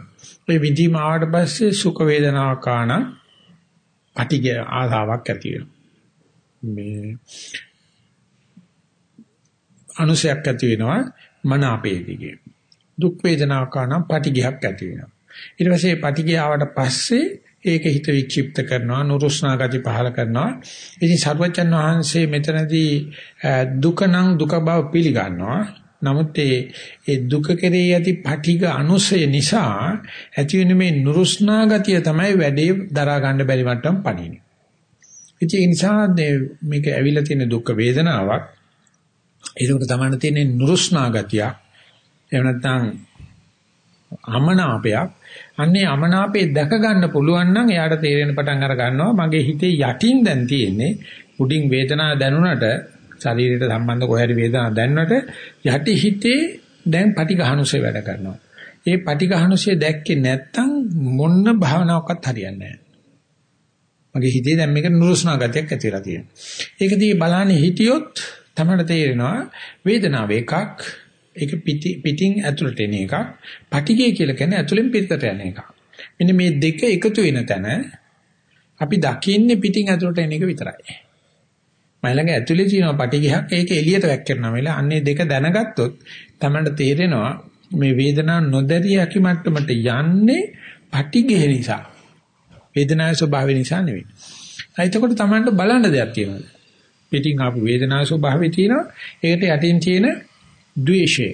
ඒ විදීම ආවට පස්සේ සුඛ වේදනාවක් ආන පටිග ආසාවක් ඇති වෙනවා. මේ අනුසයක් ඇති වෙනවා මන අපේ දිගේ. දුක් වේදනාවක් ආන පටිගයක් ඇති වෙනවා. ඊට පස්සේ පටිගය ආවට පස්සේ ඒක හිත වික්ෂිප්ත කරනවා නුරුස්නා ගති පහල කරනවා ඉතින් සර්වජන් වහන්සේ මෙතනදී දුක නම් දුක බව පිළිගන්නවා නමුත් ඒ ඒ දුක කෙරෙහි ඇති පටිඝ අනුසය නිසා ඇති වෙන මේ නුරුස්නා ගතිය තමයි වැඩේ දරා ගන්න බැරි මට්ටම් පණින්නේ. ඉතින් ඒ නිසා මේක ඇවිල්ලා තියෙන දුක් වේදනාවක් ඒකට තමයි තියෙන්නේ නුරුස්නා ගතියක්. එහෙම නැත්නම් අමනාපයක්. අන්නේ අමනාපේ දැක ගන්න පුළුවන් නම් එයාට තේරෙන පටන් අර ගන්නවා මගේ හිතේ යටින් දැන් තියෙන්නේ උඩින් වේදනාව දැනුණට ශරීරයට සම්බන්ධ කොහරි වේදනාවක් දැන්නට යටි හිතේ දැන් පටිඝානුසය වැඩ කරනවා. ඒ පටිඝානුසය දැක්කේ නැත්තම් මොන්න භාවනාවක්වත් හරියන්නේ නැහැ. මගේ හිතේ දැන් මේක නුරුස්නා ගතියක් ඇති වෙලා තියෙනවා. ඒක දිහා බලන්නේ හිටියොත් තමයි තේරෙනවා වේදනාව එකක් ඒක පිටින් ඇතුළට එන එකක්. පටිගය කියලා කියන්නේ ඇතුළෙන් පිටතට යන එකක්. මෙන්න මේ දෙක එකතු වෙන තැන අපි දකින්නේ පිටින් ඇතුළට එන එක විතරයි. මයිලඟ ඇතුලේ තියෙන පටිඝයක් ඒක එළියට වැක්කෙනවා වෙලා අන්නේ දෙක දැනගත්තොත් තමයි තේරෙනවා මේ වේදනාව නොදැරිය හැකි මට්ටමට යන්නේ පටිඝය නිසා වේදනාවේ ස්වභාවය නිසා නෙවෙයි. එතකොට තමයි බලන්න දෙයක් තියෙනවා. පිටින් ආපු වේදනාවේ ස්වභාවය තියෙනවා. ඒකට යටින් තියෙන ද්වේෂය.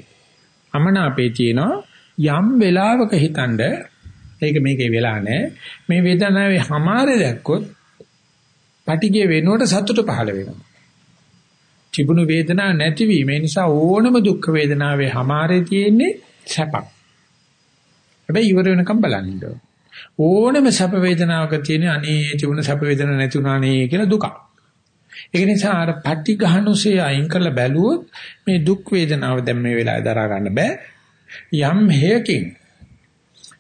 අමනාපේ තියෙනවා යම් වෙලාවක හිතනද ඒක මේකේ වෙලා නැහැ. මේ වේදනාවේ හැමාරේ දැක්කොත් පටිගය වෙනුවට සතුට පහළ වෙනවා. තිබුණු වේදනාවක් නැතිවීම නිසා ඕනම දුක් වේදනාවේ හැමාරේ තියෙන්නේ සැපක්. හැබැයි ඉවර වෙනකම් බලන්න ඕනම සැප වේදනාවක තියෙන අනේ තිබුණ සැප වේදනාවක් නැති වුණානේ කියලා දුකක්. ඒක නිසා අර පටි ගහනුසේ අයින් කරලා බැලුවොත් මේ දුක් වේදනාව දැන් මේ වෙලාවේ දරා ගන්න බෑ. යම් හේයකින්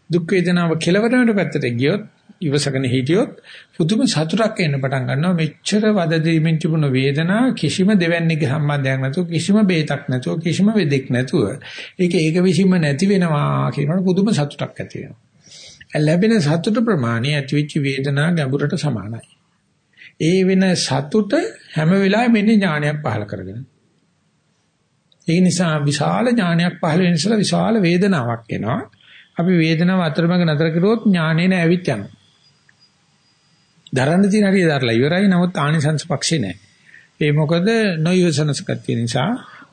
දුක් වේදනාව කෙලවරකට පැත්තට ගියොත් ඉවසගෙන හිටියොත් පුදුම සතුටක් එන්න පටන් ගන්නවා. මෙච්චර වද දෙමින් තිබුණ වේදනාව කිසිම දෙවන්නේක සම්බන්ධයක් නැතුව කිසිම බේතක් නැතුව කිසිම වෙදෙක් නැතුව ඒක ඒක විසීම නැති වෙනවා කියනකොට පුදුම සතුටක් ඇති වෙනවා. ලැබෙන සතුට ප්‍රමාණය ඇතිවෙච්ච වේදනාව ගැඹුරට සමානයි. ඒ වෙන සතුට හැම වෙලාවෙම එන්නේ ඥානයක් පහල කරගෙන ඒ නිසා විශාල ඥානයක් පහල වෙන නිසා විශාල වේදනාවක් එනවා අපි වේදනාව අතරමඟ නතර කරුවොත් ඥානේ නැවිත් යනවා දරන්න තියෙන හරිය දරලා ඉවරයි. නමුත් ආනිසංස පක්ෂේ නැහැ. ඒ මොකද නොයසනසකත් නිසා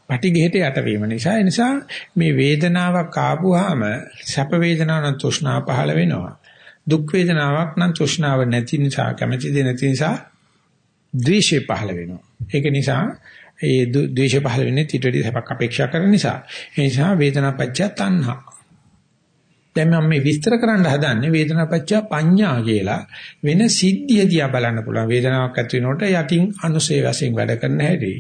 පටිඝයට යටවීම නිසා ඒ නිසා මේ වේදනාවක් ආපුවාම සැප වේදනාවක් නම් තෘෂ්ණාව පහළ වෙනවා. දුක් වේදනාවක් නම් තෘෂ්ණාව නැති නිසා කැමැති දෙ නැති නිසා ද්වේෂය පහළ වෙනවා. ඒක නිසා ඒ ද්වේෂය පහළ වෙන්නේ ඊට වඩා සැපක් අපේක්ෂා කරන නිසා. ඒ නිසා වේදනාපච්චය තණ්හා. දැන් මම මේ විස්තර කරන්න හදන්නේ වේදනාපච්චය පඤ්ඤා කියලා වෙන සිද්ධිය දිහා බලන්න පුළුවන්. වේදනාවක් ඇති වෙනකොට යටින් අනුසේ වශයෙන් වැඩ කරන හැටි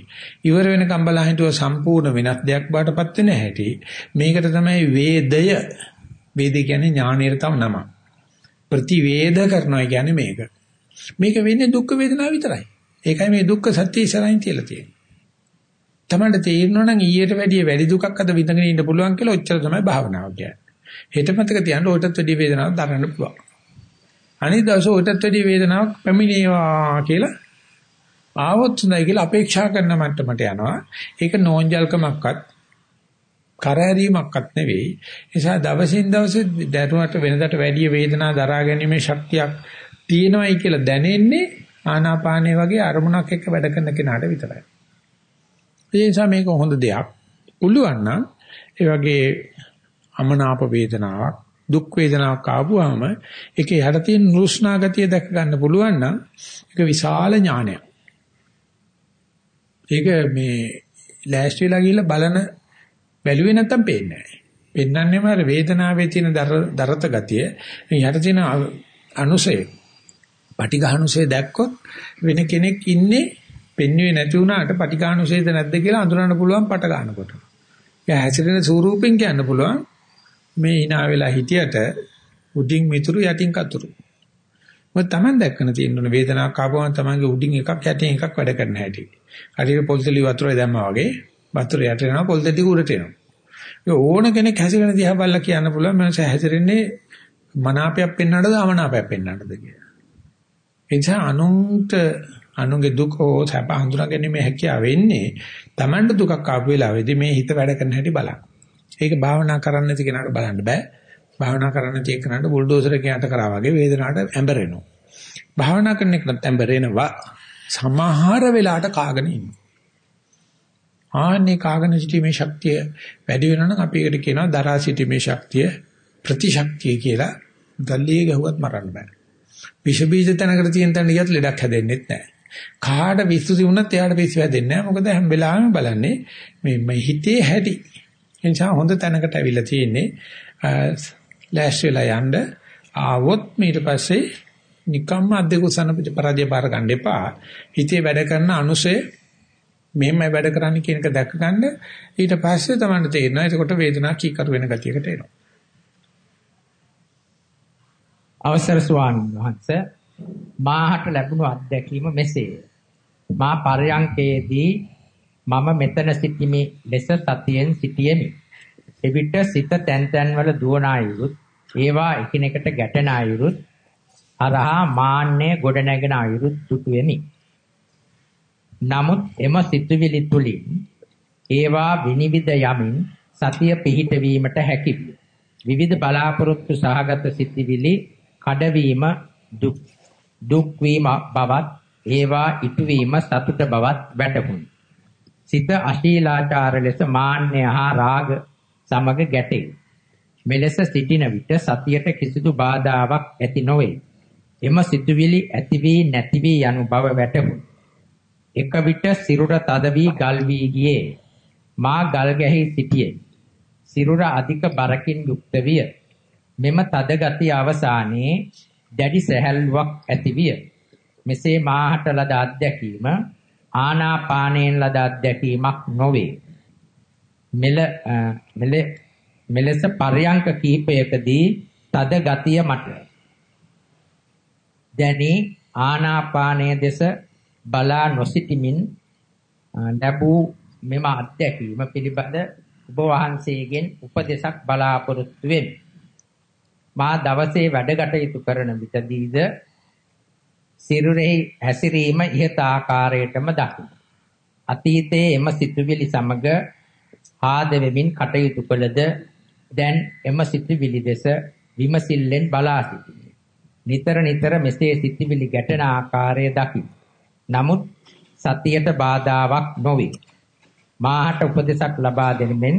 ඉවර වෙනකම් බලා හිටුව සම්පූර්ණ වෙනස් දෙයක් බාටපත් වෙන හැටි. මේකට තමයි වේදය. වේද කියන්නේ ඥානීය තම නම ප්‍රතිවේද කරනවා කියන්නේ මේක. මේක වෙන්නේ දුක් වේදනාව විතරයි. ඒකයි මේ දුක්ඛ සත්‍ය ඉස්සරහින් තියලා තියෙන්නේ තමන්ට තේරෙනවා නම් ඊට වැඩිය වැඩි දුකක් අද විඳගෙන ඉන්න පුළුවන් කියලා ඔච්චර තමයි භාවනාව කියන්නේ හෙට මතක තියන්න ඔයටත් වැඩි වේදනාවක් දරන්න පුළුවන්. අනිත් දවසේ ඔයටත් වැඩි වේදනාවක් පැමිණේවා කියලා ආවොත් හොඳයි කියලා අපේක්ෂා කරන මට්ටමට යනවා. ඒක නෝන්ජල්කමක්වත් කරහැරීමක්වත් නෙවෙයි. ඒ නිසා දවසින් දවස දරුවට වෙනදට වැඩි වේදනාවක් දරා ගැනීමේ ශක්තියක් තියෙනවයි කියලා දැනෙන්නේ ආනාපානේ වගේ අරමුණක් එක්ක වැඩ කරන කෙනාට විතරයි. ඒ නිසා මේක හොඳ දෙයක්. පුළුවන් නම් ඒ වගේ අමනාප වේදනාවක් දුක් වේදනාවක් ආවම ඒකේ යට තියෙන නුස්නා ගතිය දැක ගන්න පුළුවන් නම් ඒක විශාල ඥානයක්. ඒක මේ ලෑස්ති වෙලා ගිහිල්ලා බලන බැලුවේ නැත්තම් පේන්නේ නැහැ. පෙන්වන්නේම අර වේදනාවේ තියෙන දරත ගතිය යට තියෙන අනුසය පටිඝානුසය දැක්කොත් වෙන කෙනෙක් ඉන්නේ පෙන්වුවේ නැති වුණාට පටිඝානුසයද නැද්ද කියලා අඳුරන්න පුළුවන් පට ගන්නකොට. ඒ හැසිරෙන ස්වරූපෙන් කියන්න පුළුවන් මේ hina වෙලා හිටියට උඩින් මිතුරු යටින් කතුරු. මොකද Taman දැක්කන තියෙන වේදනාවක් ආපුවම Tamanගේ උඩින් එකක් යටින් එකක් වැඩ කරන හැටි. හරියට පොල්තලි වතුරේ දැම්මා වගේ වතුර යට යනවා පොල්තලි උඩට එනවා. ඒ ඕන කෙනෙක් හැසිරෙන දිහා බලලා කියන්න පුළුවන් මනස හැසිරෙන්නේ මනාපයක් පෙන්වන්නද අමනාපයක් පෙන්වන්නද කියලා. ඒ නිසා අනුන්ට අනුන්ගේ දුක හෝ සැප හඳුනා ගැනීම හැකියාව වෙන්නේ Tamanට දුකක් ආපු වෙලාවේදී මේ හිත වැඩ කරන හැටි බලන්න. ඒක භාවනා කරන්න නැති කෙනාට බලන්න බෑ. භාවනා කරන්න නැති කෙනාට බුල්ඩෝසර් එකකට කරා වගේ වේදනාවට ඇඹරෙනවා. භාවනා කරන එකට ඇඹරෙනවා. සමහර වෙලාවට කාගෙන ඉන්නවා. ආන්නේ කාගෙන සිටීමේ ශක්තිය වැඩි වෙනවා නම් අපි ඒකට කියනවා දරා සිටීමේ ශක්තිය ප්‍රතිශක්තිය කියලා. ගල්ලියේ ගහුවත් මරන්න බෑ. විෂ බීජ තැනකට තියෙන තැන ගියත් ලෙඩක් හැදෙන්නෙත් නැහැ. කාට විශ්සුසි වුණත් එයාට පිස්සු හැදෙන්නේ නැහැ. මොකද හැම වෙලාවෙම බලන්නේ මේ මේ හිතේ හැටි. ඒ නිසා හොඳ තැනකට ඇවිල්ලා තියෙන්නේ ලෑස්ති වෙලා යන්න ආවොත් ඊට පස්සේ නිකම්ම අධ්‍යකුසන පරාජය බාර ගන්න එපා. හිතේ වැඩ කරන අනුසය මෙහෙමයි වැඩ කරන්නේ කියන එක දැක ගන්න ඊට පස්සේ තමයි තේරෙනවා. එතකොට වේදනාව කීකරු වෙන ගතියකට එනවා. අවසර ස්වාමීන් වහන්සේ මාහට ලැබුණු අත්දැකීම මෙසේය. මා පරයන්කේදී මම මෙතන සිටිමි ලෙස සතියෙන් සිටියෙමි. එවිට සිත තැන් තැන්වල දුවන අයුරුත් ඒවා එකිනෙකට ගැටෙන අයුරුත් හරහා මාන්නය ගොඩ නැගෙන අයුරුත් දුටුවෙමි. නමුත් එම සිතුවිලි තුලින් ඒවා විනිවිද යමින් සතිය පිහිටවීමට හැකි විවිධ බලාපොරොත්තු සහගත සිතිවිලි කඩවීම දුක් දුක් වීම බවත් ඒවා ඉටුවීම සතුට බවත් වැටහුණි. සිත අශීලාචාර ලෙස මාන්නය හා රාග සමග ගැටේ. මෙලෙස සිටින විට සතියට කිසිදු බාධාවක් ඇති නොවේ. එම සිතුවිලි ඇති වී නැති වී යනු බව වැටහුණි. එක විට සිරුර තද වී ගල් වී ගියේ. මා ගල් ගැහි සිටියේ. සිරුර අධික බරකින් යුක්ත විය. මෙම තද ගතිය අවසානයේ දැඩි සැහැල්ලුවක් ඇතිවිය. මෙසේ මාහට ලද අත්දැකීම ආනාපානයෙන් ලද අත්දැකීමක් නොවේ. මෙල මෙල මෙලෙස පරයන්ක කීපයකදී තද ගතිය මට දැනි ආනාපානයේ දෙස බලා නොසිටිමින් ලැබූ මෙම අත්දැකීම පිළිබඳ ඔබ වහන්සේගෙන් උපදේශක් බලාපොරොත්තු වෙමි. මා දවසේ වැඩ කටයුතු කරන විටදීද සිරුරෙහි හැසිරීම ඉහත ආකාරයටම දකිමි. අතීතයේ එම සිතුවිලි සමග ආද වෙමින් කටයුතු කළද දැන් එම සිතුවිලි දෙස විමසිල්ලෙන් බලා සිටිමි. නිතර නිතර මෙසේ සිතුවිලි ගැටෙන ආකාරය දකිමි. නමුත් සතියට බාධාවක් නොවේ. මාහට උපදේශක් ලබා දෙනෙමින්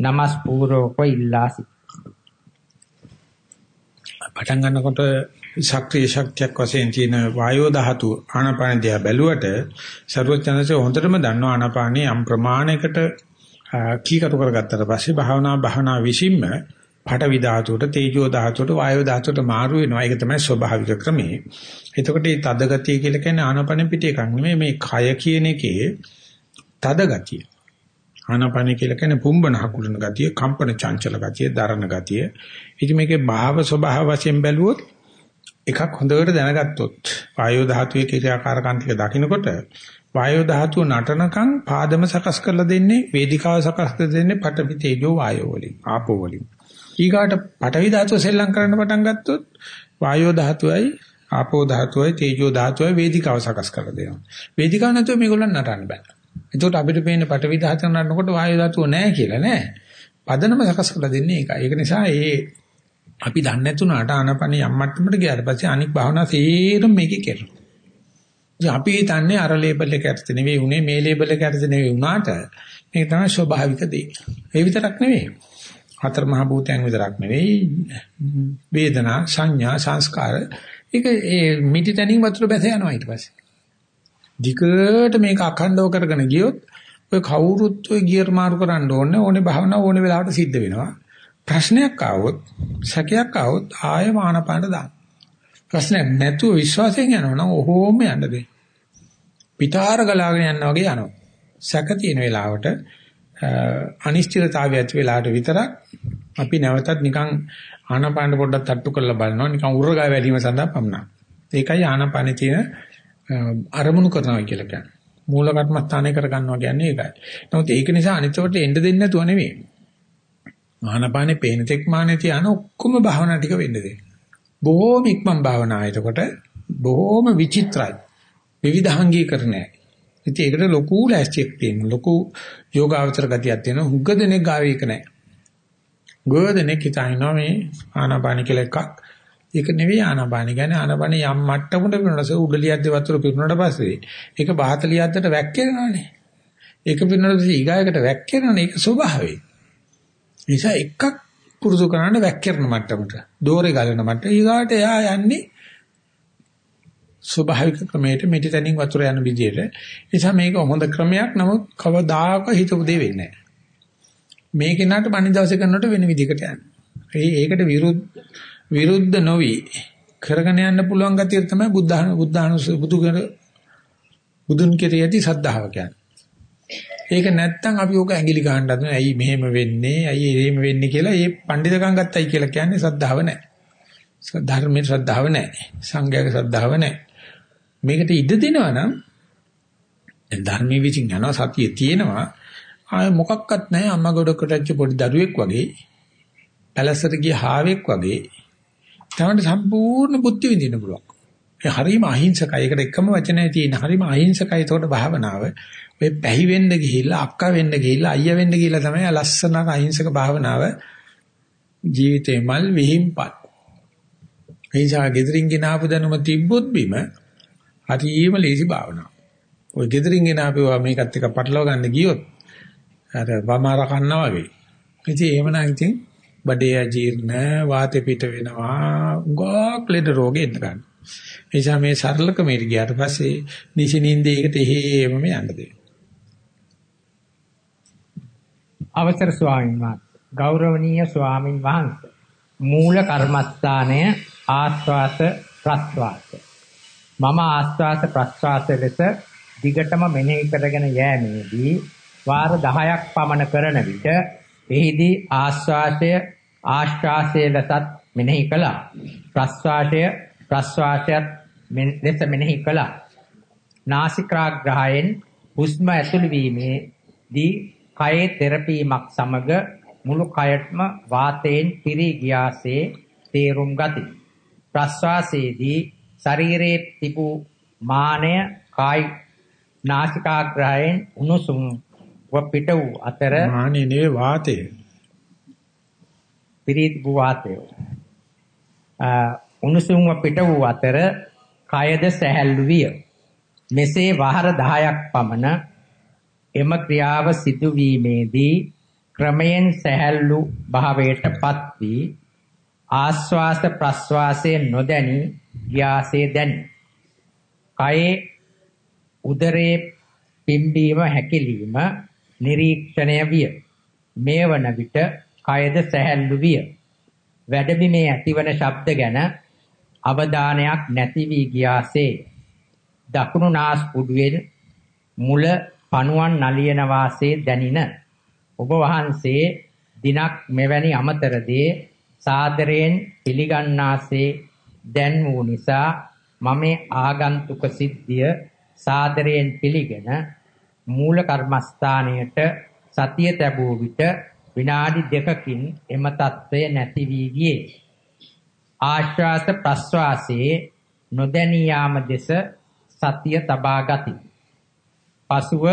නමස් පූර්වක ඉල්ලා සිටිමි. පටන් ගන්නකොට සක්‍රීය ශක්තියක් වශයෙන් තියෙන වායෝ ධාතු ආනාපාන දිහා බැලුවට ਸਰවඥාන්සේ හොඳටම දන්නවා ආනාපානේ යම් ප්‍රමාණයකට කීකරු කරගත්තට පස්සේ භාවනා භාවනා විසින්ම පඨවි ධාතුවට තේජෝ ධාතුවට වායෝ ධාතුවට මාරු වෙනවා. ඒක තමයි ස්වභාවික ක්‍රමය. එතකොට මේ තද ගතිය කියලා කියන්නේ ආනාපාන පිට එකක් නෙමෙයි මේ කය කියන එකේ තද ගතිය. ආනාපාන කියලා කියන්නේ පුම්බන හකුලන ගතිය, කම්පන චංචල ගතිය, දරණ ගතිය. ඉතින් මේකේ භාව ස්වභාව වශයෙන් බැලුවොත් එකක් හොඳට දැනගත්තොත් වායෝ ධාතුවේ ක්‍රියාකාරකම් ටික දකිනකොට වායෝ ධාතුව නටනකම් පාදම සකස් කරලා දෙන්නේ වේදිකාව සකස් කරලා දෙන්නේ පඨවි තේජෝ වායෝ වලින් ආපෝ වලින් ඊගාට පඨවි ධාතුව සෙල්ලම් කරන්න පටන් ගත්තොත් වායෝ ධාතුවයි ආපෝ ධාතුවයි තේජෝ ධාතුවයි වේදිකාව සකස් කරලා දෙනවා වේදිකාව නැතුව මේගොල්ලන් නටන්න බෑ එතකොට අපිට පේන්නේ පඨවි ධාතුව නටනකොට වායෝ ධාතුව නැහැ කියලා නෑ පදනම සකස් කරලා දෙන්නේ ඒකයි ඒක නිසා ඒ අපි දන්නේ නැතුණාට ආනපනිය යම් මට්ටමකට ගියාට පස්සේ අනික් භාවනා සේරම මේකේ කරනවා. ඉතින් අපි හිතන්නේ අර ලේබල් එක ඇතුලේ නෙවෙයි උනේ මේ ලේබල් එක ඇතුලේ නෙවෙයි උනාට මේක තමයි ස්වභාවික දේ. ඒ විතරක් නෙවෙයි. හතර මහ භූතයන් විතරක් නෙවෙයි වේදනා සංඥා සංස්කාර ඒක ඒ මිටි තනින් වතුර බැස යනවා ඊට පස්සේ. ධිකට මේක අඛණ්ඩව කරගෙන ගියොත් ඔය කවුරුත් ඔය ගියර් මාරු කරන්න ඕනේ ඕනේ භාවනාව ඕනේ වෙලාවට සිද්ධ වෙනවා. ප්‍රශ්නයක් ආවොත් සැකයක් ආවොත් ආය මානපාන දාන්න. ප්‍රශ්නයක් නැතුව විශ්වාසයෙන් යනවා නම් ඔහොම යන්න දෙන්න. පිටාර ගලාගෙන යනවා වගේ යනවා. සැක තියෙන වෙලාවට අනිශ්චිතතාවය ඇති වෙලාවට විතරක් අපි නැවතත් නිකන් ආනපාන පොඩ්ඩක් තට්ටු කරලා බලනවා නිකන් උරගා වැඩිම සඳහා පමණක්. ඒකයි ආනාපානේ තියෙන අරමුණු කරනවා කියලා කියන්නේ. මූල කර්මස්ථානය කර ගන්නවා කියන්නේ ඒකයි. නමුත් ඒක නිසා අනිත්වට එන්න දෙන්නේ නැතුව නෙවෙයි. ආනාපානේ පේන තෙක් මානේ තියන ඔක්කොම භාවනා ටික වෙන්න දෙන්න. බොහෝම ඉක්මන් භාවනා එතකොට බොහෝම විචිත්‍රයි. විවිධාංගීකරණයි. ඉතින් ඒකට ලොකු ලෑස්තියක් තියෙනවා. ලොකු යෝගාවචර ගතියක් තියෙනවා. හුඟ දෙනෙක් ගාවේ ඒක නැහැ. ගොඩනෙක් හිතනවා මේ ආනාපාන කියලා එකක්. ඒක නෙවෙයි ආනාපාන. කියන්නේ ආනාපාන යම් මට්ටමකට පිරුණාස උඩලියද්ද වතුර පිරුණාට පස්සේ ඒක 40ද්දට වැක්කිරෙනවානේ. ඒක පිරුණාට පස්සේ ඊගායකට වැක්කිරෙනවානේ. ඒක ස්වභාවය. නිසා එකක් පුරුදු කරන්න වැක්කිරන මට්ටමට. දෝරේ ගලන මට්ට ඊගාට එයා යන්නේ ස්වභාවික ක්‍රමයට මෙටි තනින් වතුර යන විදියට. නිසා මේක හොඳ ක්‍රමයක්. නමුත් කවදාක හිතපු දෙ වෙන්නේ නැහැ. මේ කෙනාට පණි දවසේ කරනකොට වෙන විදිහකට යනවා. ඒ ඒකට විරුද්ධ විරුද්ධ නොවි කරගෙන යන්න පුළුවන් ගතිය තමයි බුද්ධ බුද්ධානුස බුදුගර බුදුන් කෙරෙහි ඇති සද්ධාව කියන්නේ. ඒක නැත්තම් අපි ඕක ඇඟිලි ගහන්න හදන ඇයි මෙහෙම වෙන්නේ ඇයි එහෙම වෙන්නේ කියලා ඒ පඬිතකම් ගත්තයි කියලා කියන්නේ සද්ධාව නැහැ. ධර්මයේ ශ්‍රද්ධාව නැහැ. සංඝයාගේ ශ්‍රද්ධාව නැහැ. මේකට ඉඩ දෙනවා නම් ධර්මයේ විසින් යනවා සතිය තියෙනවා ආය මොකක්වත් නැහැ අම්මා ගොඩකට ඇච්ච පොඩි දරුවෙක් වගේ පැලසට ගිය හාවෙක් වගේ තමයි සම්පූර්ණ බුද්ධි විඳින්න පුළුවන්. ඒ හරීම අහිංසකයි. ඒකට එකම වචනය තියෙන හරීම අහිංසකයි. ඒකට භාවනාව ඔය පැහි වෙන්න ගිහිල්ලා අක්කා වෙන්න ගිහිල්ලා අයියා වෙන්න ගිහිල්ලා තමයි ලස්සන අහිංසක භාවනාව ජීවිතේ මල් විහිම්පත්. එයිසා ගෙදරින් ගෙන ආපු දැනුම තිබ්බොත් බිම හරීම ලේසි භාවනාව. ඔය ගෙදරින් ගෙන ආපුවා මේකත් එක පටලවා ගන්න ගියොත් අර වමාර කන්නා වගේ. ඉතින් එහෙමනම් ඉතින් බඩේ අජීර්ණ වාතය පිට වෙනවා උගාක් ලෙඩ රෝගෙ එන්න ගන්න. එනිසා මේ සරලකමට ගියාට පස්සේ නිසිනින්ද ඒකට එහෙමම යන්න දෙන්න. අවසර ස්වාමීන් වහන්සේ ගෞරවනීය ස්වාමින් වහන්සේ මූල කර්මස්ථානය ආස්වාස ප්‍රස්වාස මම ආස්වාස ප්‍රස්වාස ලෙස දිගටම මෙනෙහි කරගෙන යෑමේදී වාර 10ක් පමණ කරන විට එහිදී ආශ්වාසය ආශ්වාසය ලෙසත් මෙනෙහි කළා. ප්‍රශ්වාසය ප්‍රශ්වාසයත් ලෙස මෙනෙහි කළා. නාසිකාග්‍රහයෙන් හුස්ම ඇතුළු වීමේදී කයේ තෙරපීමක් සමග මුළු කයත්ම වාතයෙන් පිරී ගියාසේ තේරුම් ගති. ප්‍රශ්වාසයේදී ශරීරයේ තිබූ මානය කායි නාසිකාග්‍රහයෙන් උණුසුම් පිට වූ අතර මානේ නෙවෙයි වාතය. පිරිත් වූ වාතය. උණුසුම්ව පිට වූ අතර කයද සැහැල්ලු විය. මෙසේ වහර 10ක් පමණ එම ක්‍රියාව සිදුවීමේදී ක්‍රමයෙන් සැහැල්ලු භාවයටපත් වී ආස්වාස ප්‍රස්වාසයේ නොදැනි ගියාසේ දැනි. කයේ උදරයේ පිම්බීම හැකිලිම නිරීක්ෂණය විය. මේ වන විට කයද සැහැල්ලු විය. වැඩබිමේ ඇතිවන ශබ්ද ගැන අවධානයක් නැති වී ගියාසේ දකුණු නාස්පුඩුවේ මුල පණුවන් නලියන වාසේ දැනින ඔබ වහන්සේ දිනක් මෙවැනි අමතර දේ සාදරයෙන් පිළිගන්නාසේ දැන් වූ නිසා මම ආගන්තුක සිද්ධිය සාදරයෙන් පිළිගෙන මූල කර්මස්ථානයට සතිය තැබූ විට විනාඩි දෙකකින් එම తත්වය නැති වී ගියේ. ආශ්වාස ප්‍රශ්වාසයේ නොදැනී යාම දෙස සතිය තබා ගති. පසුව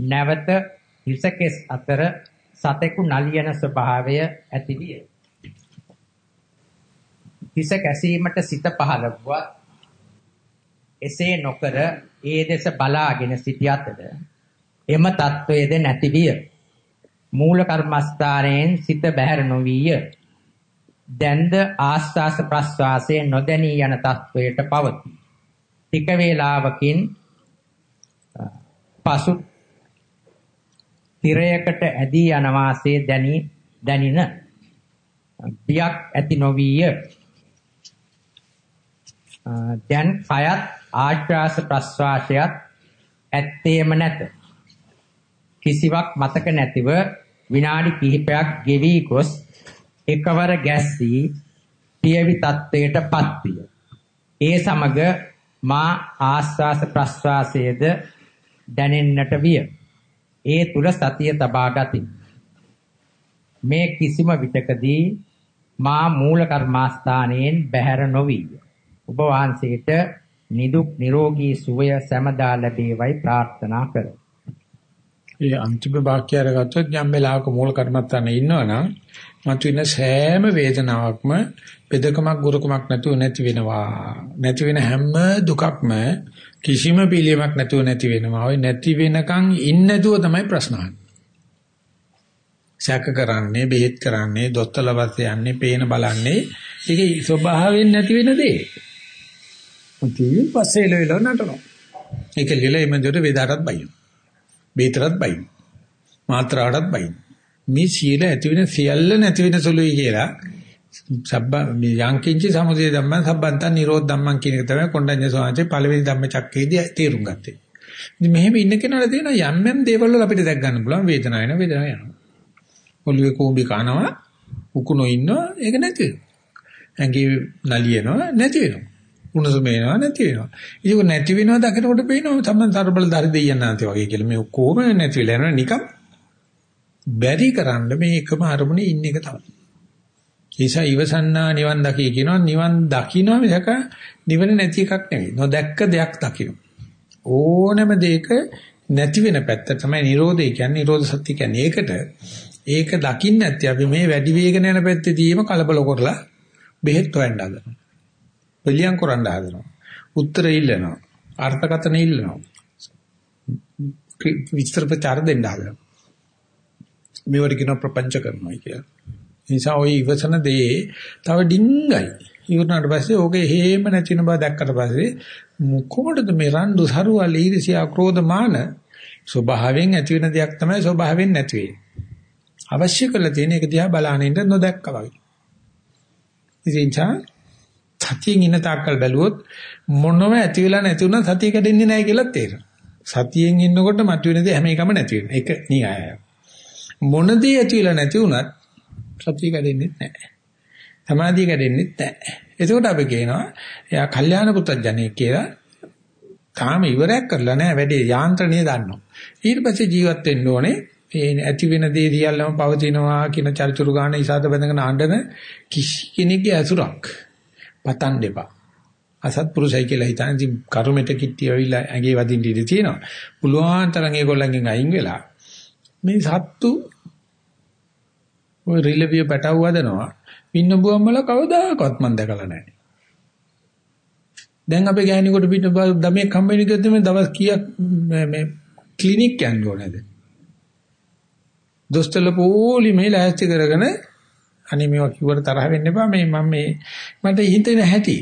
නැවත හිසකෙස් අතර සතෙකු නලියන ස්වභාවය ඇතිවිය. හිස කැසීමට සිත පහළ වුවත් එසේ නොකර ඒ දෙස බලාගෙන සිටි අතර එම తත්වයේද නැති විය. මූල කර්මස්ථානයෙන් සිත බැහැර නොවිය. දැන්ද ආස්වාස ප්‍රස්වාසයේ නොදැනී යන තත්වයට පවතී. ටික වේලාවකින් පසු තිරයකට ඇදී යන වාසේ දැනි දැනින බියක් ඇති නොවිය. දැන් කයත් ආශ්වාස ප්‍රස්වාසයත් ඇත්තේම නැත. කිසිවක් මතක නැතිව විනාඩි කිහිපයක් ගෙවි ගොස් එකවර ගැස්සී පියවි තත්වයටපත් විය. ඒ සමග මා ආස්වාස ප්‍රස්වාසයේද දැනෙන්නට විය. ඒ තුල සතිය තබා ගති. මේ කිසිම විටකදී මා මූල කර්මාස්ථානයෙන් බැහැර නොවි. ඔබ වහන්සේට නිදුක් නිරෝගී සුවය සැමදා ලැබේවයි ප්‍රාර්ථනා කරමි. ඒ අන්තිම වාක්‍යය අරගත්තොත් යම් වෙලාවක මූල කර්මත්තානේ ඉන්නවනම් මතුවෙන සෑම වේදනාවක්ම බෙදකමක් ගුරුකමක් නැතුව නැති වෙනවා. නැති වෙන හැම දුකක්ම කිසිම පිළියමක් නැතුව නැති වෙනවා. ওই නැති වෙනකන් ඉන්නේ නැතුව තමයි ප්‍රශ්න සැක කරන්නේ, බෙහෙත් කරන්නේ, දොස්තරලා පස්සේ යන්නේ, පේන බලන්නේ. ඒකේ ස්වභාවයෙන් නැති වෙන දේ. මුතින් පස්සේ ලෙල නටනවා. ඒක ලිල එමෙන්දට වේදාටත් බයිනවා. බේතරත් බයින්. මාත්‍රාටත් බයින්. මේ සීල ඇති වෙන සියල්ල නැති වෙන සුළුයි කියලා සබ්බ මේ යංකින්චි සමුදය ධම්මං සම්බන්තං නිරෝධ ධම්මං කියන එක තමයි කොණ්ඩඤ්ඤ සෝවාන්සේ පළවෙනි ධම්ම චක්කයේදී තේරුම් ගත්තේ. ඉතින් මෙහෙම ඉන්න කෙනාට තියෙන යම් යම් දේවල් වල අපිට දැක් ගන්න පුළුවන් වේදනාව එන වේදනාව යනවා. ඔළුවේ කෝඹි කනවා උකුණෝ ඉන්නවා ඒක නැති වෙනවා. ඇඟේ නලියනවා නැති වෙනවා. උණුසුම එනවා නැති වෙනවා. ඒක නැති වෙනවා දකිනකොට පේනවා සම්මන් තරබල දරි දෙයයන් නැති වගේ කියලා. මේ කොහොම නැති වෙලා යනවා නිකම් බැරි කරන්න මේ එකම අරමුණේ ඉන්න එක තමයි. ඒසා ඉවසන්නා නිවන් දකි කියනවා නිවන් දකින්න මිසක නිවන නැති එකක් නෙවෙයි. නොදැක්ක දෙයක් දකින්න. ඕනම දෙයක නැති වෙන පැත්ත තමයි Nirodha කියන්නේ. Nirodha සත්‍ය කියන්නේ ඒකට. ඒක දකින්න නැත්නම් අපි මේ වැඩි වේගන යන පැත්තේදීම කලබල කරලා බෙහෙත් හොයන්න හදනවා. පිළියම් කරන්න හදනවා. උත්තර ඉල්ලනවා. අර්ථකථන ඉල්ලනවා. විස්තර ප්‍රචාර දෙන්න හදනවා. මේවට කියන ප්‍රපංච කරනවා කියලා. නිසා ওই ඉවසන දේ තව ඩිංගයි. ඉවරනාට පස්සේ ඕකේ හේම නැතින බව දැක්කට පස්සේ කොහොමද මේ රණ්ඩු සරුවල් ඊර්ෂ්‍යා ක්‍රෝධ මාන ස්වභාවයෙන් ඇති වෙන දෙයක් තමයි ස්වභාවයෙන් නැති වෙන්නේ. අවශ්‍ය කරලා තියෙන එක දිහා බලාගෙන ඉන්න නොදැක්කා වගේ. ඉතින් සතියෙන් ඉන්න තාක්කල් බැලුවොත් මොනම ඇති වෙලා නැති වුණා සතිය කැඩෙන්නේ නැහැ කියලා තේරෙනවා. සතියෙන් ඉන්නකොට මතුවෙන දේ හැම එකම නැති වෙනවා. ඒක නියයයි. මොන දේ ඇති වෙලා නැති වුණත් සතිය කැඩෙන්නේ නැහැ. සමාධිය කැඩෙන්නේ නැහැ. එතකොට අපි කියනවා එයා කල්යාණ පුත්‍ජජනෙක් කියලා තාම ඉවරයක් කරලා නැහැ වැඩේ යාන්ත්‍රණය දන්නවා. ඊට පස්සේ ජීවත් වෙන්න ඕනේ මේ ඇති වෙන දේ සියල්ලම පවතිනවා කියන චරිචුරු ගාන ඉසాత බඳගෙන ආඬන කිසි කෙනෙක්ගේ අසුරක් පතන් දෙපා. අසත්පුරුෂයි කියලා හිතන ඉතින් කර්මෙට කිට්ටිය වෙවිලා ඇඟේ වදින්න ඉඩ තියෙනවා. පුළුවන් තරම් ඒගොල්ලන්ගෙන් අයින් වෙලා මේ සත්තු ඔය රිලෙවිය පැටව හදනවා. පින්නබුවම් වල කවදාකවත් මම දැකලා නැහැ. දැන් අපේ ගෑණියෙකුට පිට දමේ කම්බයින් ගියොත් මේ දවස් කීයක් මේ ක්ලිනික් යන්න ඕනේද? දොස්තරල පොලි මේ ලෑස්ති කරගෙන අනේ මේවා කිව්වට තරහ වෙන්න එපා මේ මම මේ මට හිතෙන හැටි.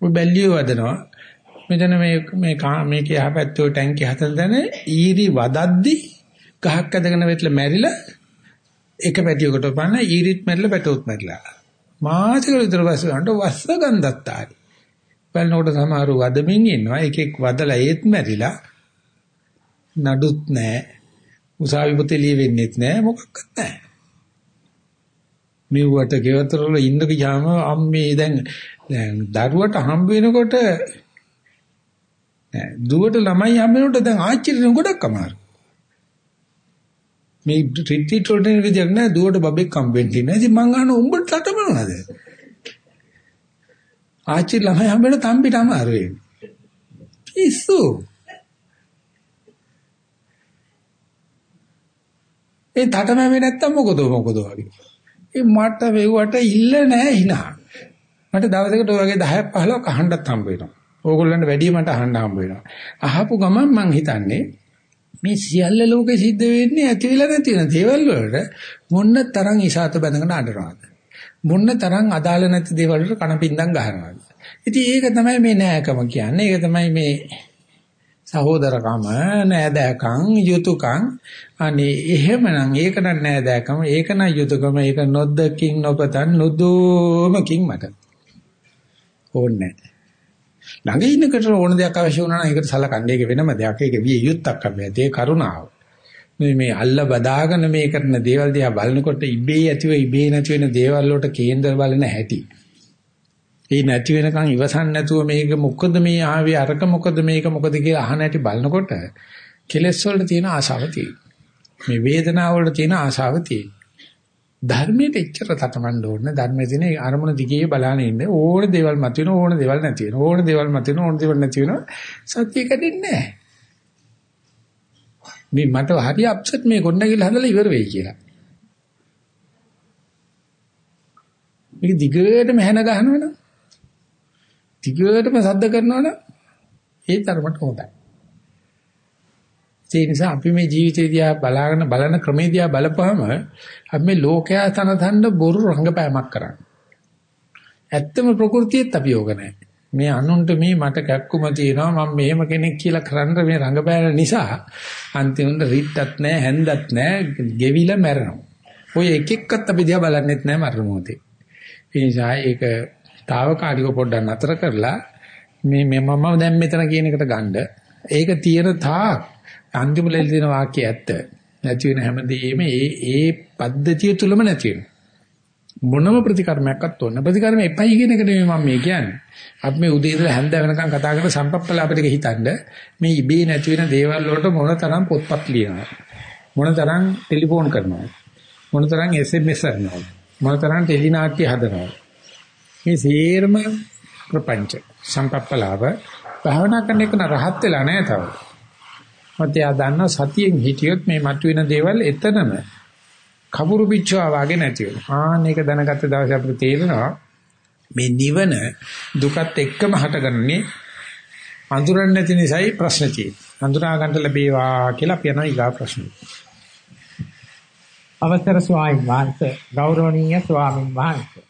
ඔය බැල්ලිය වදනවා. මෙතන මේ මේ මේක යහපැත්තේ ටැංකිය හතර දන ඊරි වදද්දි ගහක් ඇදගෙන වෙట్లా මැරිලා එක පැටියකට පන්න ඊරිත් මැරිලා පැටවුත් මැරිලා. මාසිකල විතර පස්සේ ගන්නට වස්ස ගන්දත්තාරි. බලනකොට සමහරව වදමින් ඉන්නවා එකෙක් වදලා ඒත් මැරිලා නඩුත් නැහැ. උසාවි පොතේ ලියවෙන්නෙත් නැහැ මොකක්වත් නැහැ. මෙව්වට ගෙවතර වල ඉන්න ගියාම අම්මේ දැන් දැන් දරුවට හම්බ වෙනකොට දුවට ළමයි හම්බ වෙනකොට දැන් ආච්චිට ගොඩක් අමාරු. මේ රිට්‍රීට් වලට එන විදියක් නෑ දුවට බබෙක් හම්බෙන්න ඉන්නේ. ඉතින් මං අහන උඹට රට මොනවද? ආච්චි ළමයි හම්බ වෙන තම්බිට අමාරු වෙන්නේ. පිස්සු. ඒ තටමැමේ නැත්තම් මොකද මොකද වගේ. ඒ මට වෙව්වට ඉල්ල නැහැ hina. මට දවසකට ඔය වගේ 10ක් 15ක් අහන්නත් හම්බ වෙනවා. ඕගොල්ලන්ට වැඩි මට අහන්න හම්බ වෙනවා. අහපු ගමන් මං හිතන්නේ මේ සියල්ල ලෝකෙ සිද්ධ වෙන්නේ ඇති වෙලා නැති වෙන දේවල් වලට මොන්න තරම් ඉසాత බැඳගෙන අඬනවාද මොන්න තරම් අදාළ නැති දේවල් වලට කණපින්දම් ගහනවාද ඉතින් ඒක තමයි මේ නෑකම කියන්නේ ඒක තමයි මේ සහෝදරකම නෑදෑකම් යුතුයකම් අනේ එහෙමනම් ඒක නම් නෑදෑකම ඒක නම් යුතුයකම ඒක නොදකින් නොපතන් නොදෝමකින් මට ඕනේ ළඟ ඉන්නකට ඕන දෙයක් අවශ්‍ය වුණා නම් ඒකට සලකන්නේ ඒක වෙනම දෙයක්. ඒක විය යුත්තක් අපේ. ඒ කරුණාව. මේ මේ අල්ල බදාගෙන මේ කරන දේවල් දිහා බලනකොට ඉබේ ඇතිව ඉබේ නැති වෙන දේවල් වලට කේන්දර බලන හැටි. ඒ නැති වෙනකන් ඉවසන් නැතුව මේක මොකද මේ ආවේ අරක මොකද මේක මොකද කියලා අහන හැටි බලනකොට කෙලෙස් වලට තියෙන ආශාව මේ වේදනාව වලට තියෙන ආශාව ධර්මයට එච්චර තටමඬ ඕනේ ධර්මයේ තියෙන අරමුණ දිගේ බලාගෙන ඉන්න ඕන දේවල් මත වෙන ඕන දේවල් නැති වෙන. ඕන දේවල් මත වෙන ඕන දේවල් නැති වෙන සත්‍ය කැඩෙන්නේ නැහැ. මේ මට හරි අප්සෙට් මේ ගොඩනැගිල්ල හදලා ඉවර වෙයි කියලා. මේක දිගටම හැන ගහනවනම් දිගටම සද්ද කරනවනම් ඒ තරමට හොඳයි. ඒ නිසා අපි මේ ජීවිතය දිහා බලාගෙන බලන ක්‍රමේ දිහා බලපුවම අපි මේ ලෝකයා තන තන්න බොරු රංගපෑමක් කරන්නේ. ඇත්තම ප්‍රകൃතියෙත් අපි යෝග නැහැ. මේ අනුන්ට මේ මට කැක්කුම තියෙනවා මම මෙහෙම කෙනෙක් කියලා කරන්න මේ රංගපෑම නිසා අන්තිමට රිට්ටත් නැහැ හැන්දත් නැහැ ගෙවිලා මැරෙනවා. ඔය එක එක්කත් අපි දිහා බලන්නෙත් නැහැ මරණ මොහොතේ. ඒ නිසා ඒක తాවකාලික පොඩ්ඩක් නතර කරලා මේ මම දැන් මෙතන කියන එකට ගන්න. ඒක තියෙන තාක් අන්තිම ලෙල් දෙන වාක්‍ය ඇත්ත. නැති වෙන හැමදේම ඒ ඒ පද්ධතිය තුලම නැති වෙනවා. මොනම ප්‍රතිකර්මයක්වත් ඕන. ප්‍රතිකර්ම එපයි කියන එක නෙමෙයි මම මේ කියන්නේ. අපි මේ උදේ ඉඳලා හැන්ද වෙනකන් කතා කරන සම්පප්පලාප ටික හිතන්න මේ ඉබේ නැති වෙන දේවල් වලට මොන තරම් පොත්පත් ලියනවා. මොන තරම් ටෙලිෆෝන් කරනවා. මොන තරම් SMS කරනවා. මොන තරම් ටෙලි නාට්‍ය හදනවා. මේ සේරම ප්‍රපංච සම්පප්පලාව භාවනා කරන එක රහත් වෙලා නැහැ තව. මත යා දන්න සතියෙන් හිටියොත් මේ මතුවෙන දේවල් එතනම කබුරු පිච්චුවා වගේ නැති වෙනවා. ආන්න ඒක දැනගත්ත දවසේ අපිට තේරෙනවා මේ නිවන දුකත් එක්කම හටගන්නේ අඳුරන්නේ නැති නිසායි ප්‍රශ්න තියෙන්නේ. අඳුරා ගන්න ලැබේවා කියලා අපි යනවා ඊගා ප්‍රශ්නෙට. අවසර ස්වාමීන් වහන්සේ ගෞරවනීය ස්වාමීන් වහන්සේ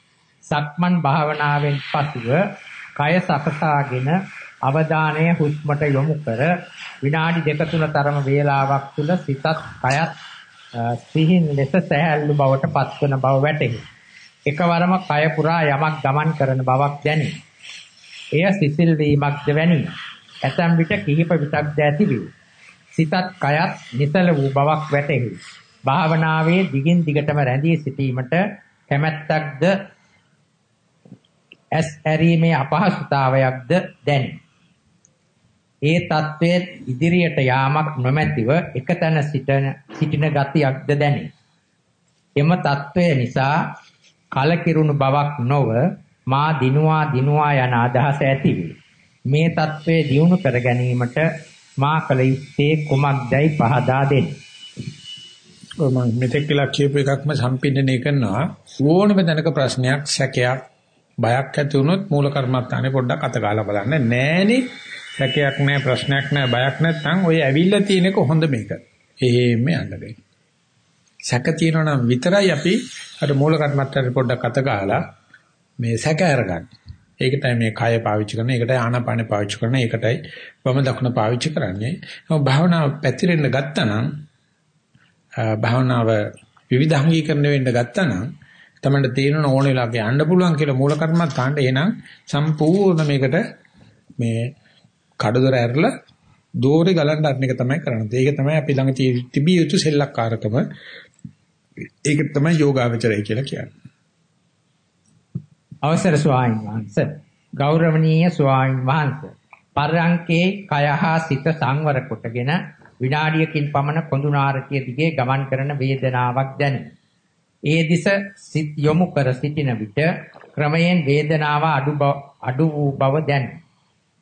සක්මන් භාවනාවෙන් පසුව කය සකසාගෙන අවධානය හුස්මට යොමු කර විනාඩි දෙක තුන තරම වේලාවක් තුල සිතත් කයත් සිහින් ලෙස සැහැල්ලු බවට පත්වන බව වැටහි. එකවරම කය පුරා යමක් ගමන් කරන බවක් දැනේ. එය සිසිල් වීමක්ද වැනිය. ඇතම් විට කිහිප විටක්ද ඇති වේ. සිතත් කයත් නිසල වූ බවක් වැටහි. භාවනාවේ දිගින් දිගටම රැඳී සිටීමට කැමැත්තක්ද ඇස් ඇරීමේ අපහසුතාවයක්ද දැනේ. ඒ தත්වයෙන් ඉදිරියට යාමක් නොමැතිව එකතැන සිටන සිටින ගතියක්ද දැනේ. එම தත්වය නිසා කලකිරුණු බවක් නොව මා දිනුවා දිනුවා යන අදහස ඇතිවේ. මේ தත්වය දියුණු කර ගැනීමට මා කල යුත්තේ කුමක්දයි පහදා දෙන්න. ඔය මම මෙතෙක් කියලා කියපු එකක්ම සම්පින්දනය කරනවා ඕනම දැනක ප්‍රශ්නයක් සැකයක් බයක් ඇති වුණොත් මූල කර්මස්ථානේ පොඩ්ඩක් අත ගාලා බලන්න නෑනේ සැකයක් නෑ ප්‍රශ්නයක් නෑ බයක් නැත්නම් ඔය ඇවිල්ලා තියෙන එක හොඳ මේක. එහෙම යන්නදේ. සැක තියෙනවා නම් විතරයි අපි අර මූල කර්මස්ථානේ පොඩ්ඩක් අත ගාලා මේ සැක අරගන්න. ඒකටයි මේ කය පාවිච්චි කරන, ඒකටයි ආනාපානෙ පාවිච්චි කරන, ඒකටයි වම දකුණ පාවිච්චි කරන්නේ. ඔව් භාවනාව පැතිරෙන්න ගත්තා නම් භාවනාව විවිධාංගීකරණය වෙන්න ගත්තා නම් තමයි තේරෙන ඕන වෙලාවක යන්න පුළුවන් කියලා මූල කර්මත්තාන්ට එහෙනම් සම්පූර්ණ මේකට මේ කඩදොර ඇරලා දෝරේ ගලන්න අරන එක තමයි කරන්නේ. ඒක තමයි අපි ළඟ තිබිය යුතු සෙල්ලක්කාරකම. ඒක තමයි යෝගාවචරය කියලා කියන්නේ. අවසර ස්වාමීන් වහන්සේ ගෞරවනීය ස්වාමීන් වහන්සේ පරයන්කේ කයහා සිත සංවර කොටගෙන විනාඩියකින් පමණ කොඳුනාරකයේ දිගේ ගමන් කරන වේදනාවක් දැනේ. ඒ දිස සිත් යොමු කර සිටින විට ක්‍රමයෙන් වේදනාව අඩු අඩු වූ බව දැනේ.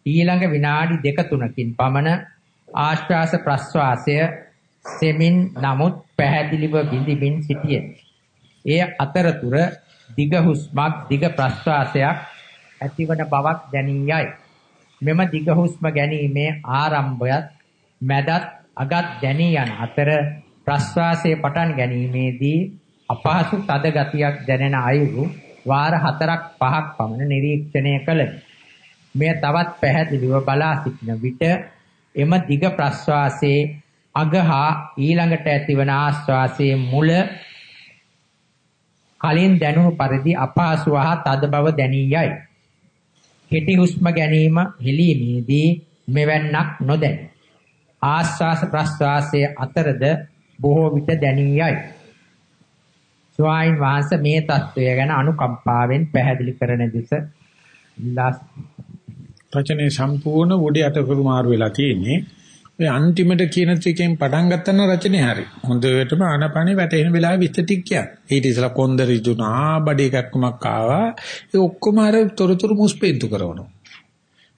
ඊළඟ විනාඩි දෙක තුනකින් පමණ ආශ්වාස ප්‍රශ්වාසය සෙමින් නමුත් පැහැදිලිව බිඳිමින් සිටියේ. එය අතරතුර දිග හුස්මක් දිග ප්‍රශ්වාසයක් ඇතිවන බවක් දැනියයි. මෙම දිග හුස්ම ගැනීමේ ආරම්භයත් මැදත් අගත් දැනී යන අතර ප්‍රශ්වාසයේ පටන් ගැනීමේදී අපහසු තද ගතියක් දැනෙන අයුරු වාර 4ක් 5ක් පමණ නිරීක්ෂණය කළෙමි. මෙය තවත් පැහැදිලිව බලා සිටින විට එම දිග ප්‍රශ්වාසයේ අග හා ඊළඟට ඇතිවන ආශ්වාසයේ මුල කලින් දැනුණු පරිදි අපහසු හා තද බව දැනී යයි. කෙටි හුස්ම ගැනීම හෙලීමේදී මෙවැන්නක් නොදැනේ. ආශ්වාස ප්‍රශ්වාසයේ අතරද බොහෝ විට දැනී යයි. ස්වාමින් වහන්සේ මේ தত্ত্বය ගැන අනුකම්පාවෙන් පැහැදිලි කරන දෙස රචනයේ සම්පූර්ණ වොඩි අටකරු මාරු වෙලා තියෙන්නේ. ඔය අන්තිමට කියන ත්‍රිකෙන් පටන් ගන්න රචනේ හරි. හොඳටම ආනපනේ වැටෙන වෙලාවේ විස්තිතික් කියන්නේ. ඊට ඉස්සලා කොන්ද රිදුනා, බඩේ කැක්කමක් ආවා. ඒ ඔක්කොම අර තොරතුරු මුස්පෙන්තු කරනවා.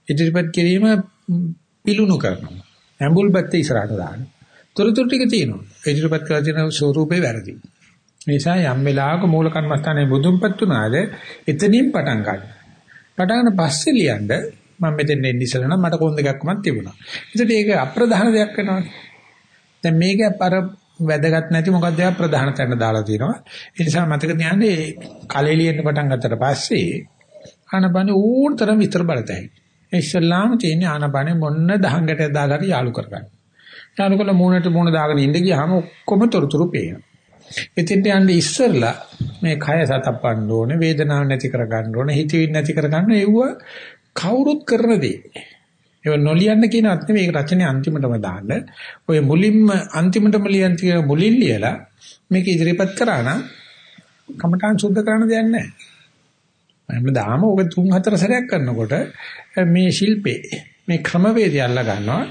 ඉදිරිපත් කිරීම පිලුණු කරනවා. ඇඹුල් බත්තේ ඉස්සරහට දානවා. තොරතුරු ටික තියෙනවා. ඉදිරිපත් කරලා තියෙන ස්වරූපේ වැරදි. නිසා යම් වෙලාවක මූල කර්මස්ථානයේ බුදුන්පත් උනාද එතනින් පටන් ගන්න. පටන් ගන්න පස්සේ ලියන්න මම මෙතෙන් එන්න ඉස්සෙල්ලා නම් මට කොන් දෙකක්මත් තිබුණා. ඒකට ඒක අප්‍රධාන දෙයක් වෙනවා. දැන් මේක අර වැදගත් නැති මොකක්ද ඒක ප්‍රධාන තැන දාලා තියෙනවා. ඒ නිසා මතක තියාගන්න කලෙ ලියන්න පටන් ගත්තට පස්සේ ආනපන ඕනතරම් විතර බලතයි. ඉස්ලාම තියෙන ආනපන මොන්න දහංගට දාලා යාලු කරගන්න. යාලු කළ මූණට මූණ දාගෙන ඉඳ ගියාම ඔක්කොම තොරතුරු පේනවා. එතෙන්ට යන්නේ ඉස්සෙල්ලා මේ කය සතප්පන්න ඕනේ වේදනාවක් නැති කරගන්න ඕනේ හිතවිලි නැති කරගන්න ඒව කවුරුත් කරන දේ. ඒක නොලියන්න කියනවත් නෙවෙයි ඒක රචනයේ අන්තිමටම දාන්න. ඔය මුලින්ම අන්තිමටම ලියන් තියෙන මුලින් ලියලා මේක ඉදිරිපත් කරා නම් කමඨාන් සුද්ධ කරන්න දෙයක් නැහැ. මම දාම ඔක තුන් හතර සැරයක් කරනකොට මේ ශිල්පේ මේ ක්‍රමවේදය අල්ල ගන්නවා.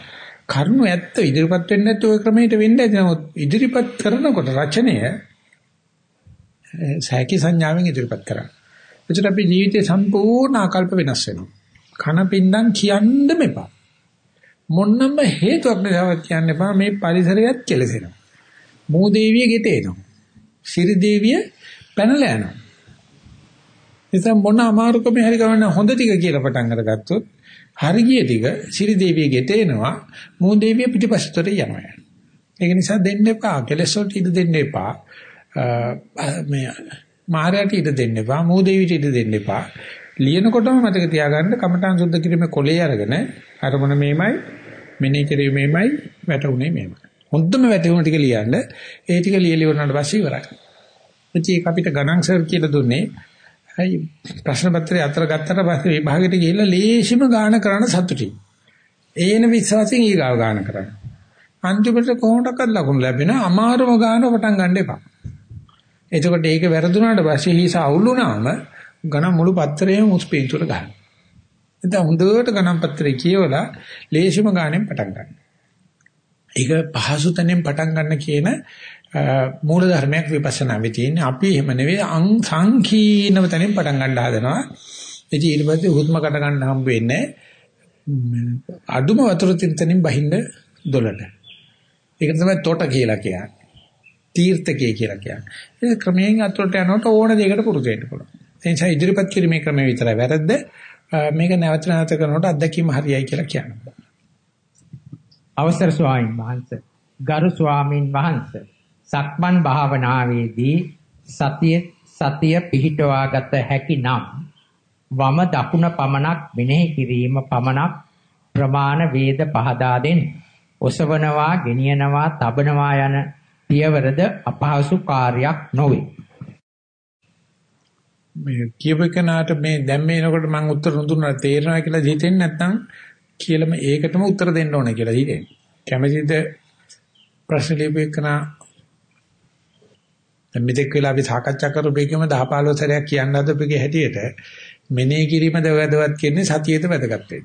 කරුණු ඇත්ත ඉදිරිපත් වෙන්නේ නැත්නම් ওই ක්‍රමයට වෙන්නේ නැති නමුත් ඉදිරිපත් කරනකොට රචනය සෑකි සංඥාවෙන් ඉදිරිපත් කරා. එතකොට අපි ජීවිතේ සම්පූර්ණ ආකල්ප වෙනස් වෙනවා. කන පින්නම් කියන්න මෙපා. මොන්නම හේතුවක් නැසවත් කියන්න එපා මේ පරිසරයත් කෙලසෙනවා. මූදේවිය ගෙට එනවා. ශිරි දේවිය පැනලා යනවා. ඉතින් මොන අමාරුකම හරි ගමන හොඳ ටික කියලා පටන් අරගත්තොත් හරි ගිය ටික ශිරි දේවිය ගෙට එනවා. මූදේවිය පිටිපස්සට යනවා. ඒක නිසා දෙන්න එපා. කෙලස් වලට ඉඩ දෙන්න එපා. මේ මාරයට ඉඩ දෙන්න එපා. මූදේවියට ඉඩ දෙන්න එපා. ලියනකොටම මතක තියාගන්න කමඨාන් සුද්ධ කිරීමේ කොලේ අරගෙන අරමුණ මේමයි මෙනෙහි කිරීමේමයි වැටුනේ මේමයි. හොඳම වැටුණ ටික ලියන්න ඒ ටික ලියලි වුණාට පස්සේ ඉවරයි. ඉතින් ඒක අපිට ගණන් සර් කියලා දුන්නේ අයි ප්‍රශ්න පත්‍රය අතර ගත්තට පස්සේ විභාගෙට ගිහිල්ලා ලේසිම ගාන කරන සතුටින්. ඒන විශ්වාසයෙන් ඊගාව ගාන කරන්න. අන්තිමට කොහොමඩක්වත් ලකුණු ලැබෙන අමාරුම ගාන පටන් ගන්න එපා. එතකොට ඒක වැරදුනාට පස්සේ හිස අවුලුනාම ගණන් මුළු පත්‍රයේම මුස්පීන්තුර ගන්න. එතන හොඳට ගණන් පත්‍රය කියවලා ලේසිම ගානෙන් පටන් ගන්න. ඒක පහසු තැනෙන් පටන් ගන්න කියන මූල ධර්මයක් විපස්සනාවේ තියෙන. අපි එහෙම නෙවෙයි අං සංකීර්ණව තැනින් පටන් ගන්න හදනවා. ඉතින් ඊට පස්සේ හුස්ම කට ගන්න හම්බ වෙන්නේ අඩුම වතුර තින්තනින් බහින්න දොලට. ඒක තමයි තොට කියලා කියන්නේ. තීර්ථකය කියලා කියන්නේ. ඒක ක්‍රමයෙන් අතුරට යනකොට ඕන දෙයකට පුරුදු වෙන්න පුළුවන්. ඒ නිසා ඉදිරිපත් කිරීමේ ක්‍රමය විතරයි වැරද්ද. මේක නැවත නැවත කරනකොට අත්දැකීම හරියයි කියලා කියනවා. අවසර ස්වාමීන් වහන්සේ ගරු ස්වාමීන් වහන්සේ සක්මන් භාවනාවේදී සතිය සතිය පිහිටවාගත හැකි නම් වම දකුණ පමණක් මෙනෙහි කිරීම පමණක් ප්‍රමාණ වේද පහදා දෙන්න. ඔසවනවා, ගෙනියනවා, තබනවා යන පියවරද අපහසු කාර්යයක් නොවේ. මේ කියපේකනාට මේ දැන් මේනකොට මම උත්තර දුන්නා තේරෙනවා කියලා හිතෙන්නේ නැත්නම් කියලාම ඒකටම උත්තර දෙන්න ඕනේ කියලා හිතෙන්නේ. කැමැතිද ප්‍රශ්න ලියපේකනා දැන් මෙතෙක් වෙලා අපි සාකච්ඡා කරපු එකම 10 15 සැරයක් කියන්න හදපුගේ හැටියට මෙනෙහි කිරීමද වැදගත් කියන්නේ සතියේද වැදගත් වෙන්නේ.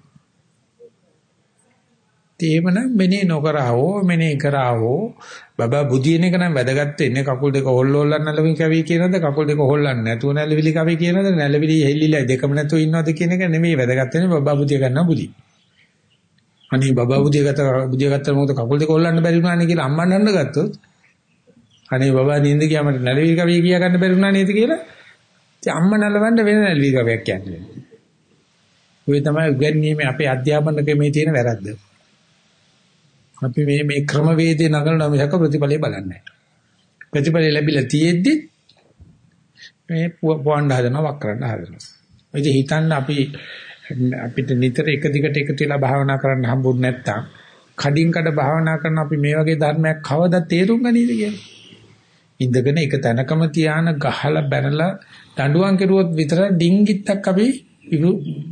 තේමනම් මෙනෙහි නොකරවෝ මෙනෙහි කරවෝ බබා බුදියන එක නම් වැදගත් වෙන්නේ කකුල් දෙක හොල්ල හොල්ලන්න නැලවිලි කවි කියනද කකුල් දෙක හොල්ලන්නේ නැතුව නැලවිලි කවි කියනද නැලවිලි හෙල්ලිලා දෙකම නැතුව ඉන්නවද කියන එක නෙමෙයි වැදගත් වෙන්නේ බබා බුදිය ගන්නවා බුදි. අනේ බබා බුදිය ගත්ත බුදිය ගත්ත මොකද කකුල් දෙක හොල්ලන්න බැරි වුණානේ කියලා අම්මන් හන්න ගත්තොත් අනේ බබා නින්ද ගියාම නැලවිලි කවි කියා ගන්න බැරි වුණා නේද කියලා ඉතින් අම්මා නලවන්න වෙන නැලවිලි කවියක් කියන්නේ. ඔය තමයි උගන්වීමේ අපේ අධ්‍යාපනකමේ තියෙන වැරද්ද. අපි මේ මේ ක්‍රමවේදේ නගලන මිසක ප්‍රතිඵලය බලන්නේ නැහැ. ප්‍රතිඵලය ලැබිලා තියෙද්දි මේ පොවන්න හදනවා වක්රන්න හදනවා. ඉතින් හිතන්න අපි අපිට නිතර එක දිගට එකතු වෙලා භාවනා කරන්න හම්බුනේ නැත්තම් කඩින් කඩ භාවනා කරන අපි මේ වගේ ධර්මයක් කවදා තේරුම් ගනීද කියලා. ඉඳගෙන එක තැනකම තියාන ගහලා බැනලා දඬුවම් කෙරුවොත් විතර ඩිංගිත්තක් අපි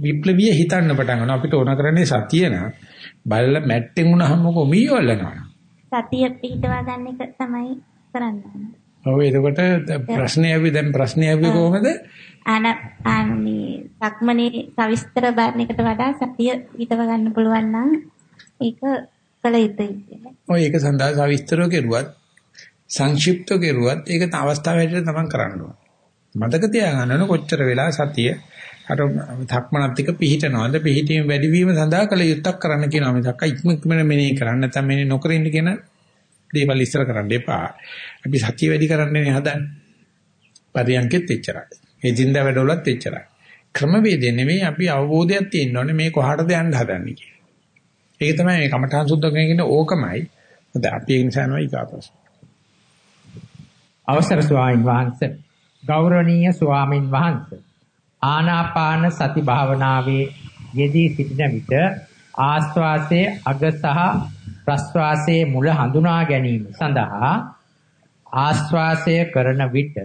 විප්ලවීය හිතන්න පටන් ගන්නවා. අපිට ඕන කරන්නේ සතිය නා බලලා මැට්ටෙන් උනහම කො මීවලනවා. සතිය පිටවා ගන්න එක තමයි කරන්න ඔව් එතකොට ප්‍රශ්නේ අපි දැන් ප්‍රශ්නේ අපි කොහොමද? ආන ආන මේ සක්මනේ සවිස්තර බලන එකට වඩා සතිය හිතව ගන්න පුළුවන් නම් ඒක කළ යුතුයි. ඔය ඒක සඳහා සවිස්තරව කෙරුවත් සංක්ෂිප්තව කෙරුවත් ඒක තව අවස්ථාවකට තමයි කරන්න ඕන. මතක තියාගන්න කොච්චර වෙලා සතිය අර ධක්මනත් එක පිහිටනවාද පිහිටීම වැඩිවීම සඳහා කළ යුත්තක් කරන්න කියනවා මිසක් ඉක්මනට මෙනෙහි කරන්න නැත්නම් මෙනෙහි නොකර ඉන්න කියන දේවල් ඉස්සර කරන්න එපා. අපි සතිය වැඩි කරන්නේ හදන්නේ. පරියන්කෙත් එච්චරයි. ඒ දින්දා වැඩවලත් එච්චරයි. ක්‍රමවේදය නෙවෙයි අපි අවබෝධයක් තියෙන්න ඕනේ මේ කොහාටද යන්න හදන්නේ කියලා. ඒක තමයි මේ කමඨාන් සුද්ධ කරගෙන ඕකමයි. හොඳ අපි ඒ නිසා නෝ ඊගාපස්. අවසර ස්වාමීන් වහන්සේ ගෞරවනීය ස්වාමින් වහන්සේ ආනාපාන සති භාවනාවේ යෙදී සිටින විට ආස්වාසයේ අග සහ ප්‍රස්වාසයේ මුල හඳුනා ගැනීම සඳහා ආස්වාසය කරන විට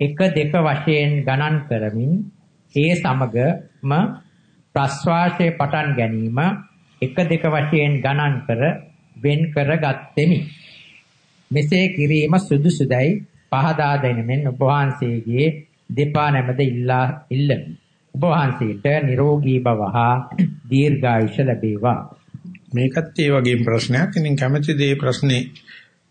එක දෙක වශයෙන් ගණන් කරමින් ඒ සමගම ප්‍රස්වාසයේ පටන් ගැනීම එක දෙක වශයෙන් ගණන් කර වෙන් කරගත්ෙමි. මෙසේ කිරීම සුදුසුදයි පහදා දෙනෙමින් ඔබ වහන්සේගේ දෙපා නැමද ඉල්ලා ඉල්ලමි. ඔබ වහන්සේට නිරෝගී බව හා දීර්ඝායුෂ ලැබේවා. මේකත් ඒ වගේම ප්‍රශ්නයක්. ඉතින් කැමැති දේ ප්‍රශ්නේ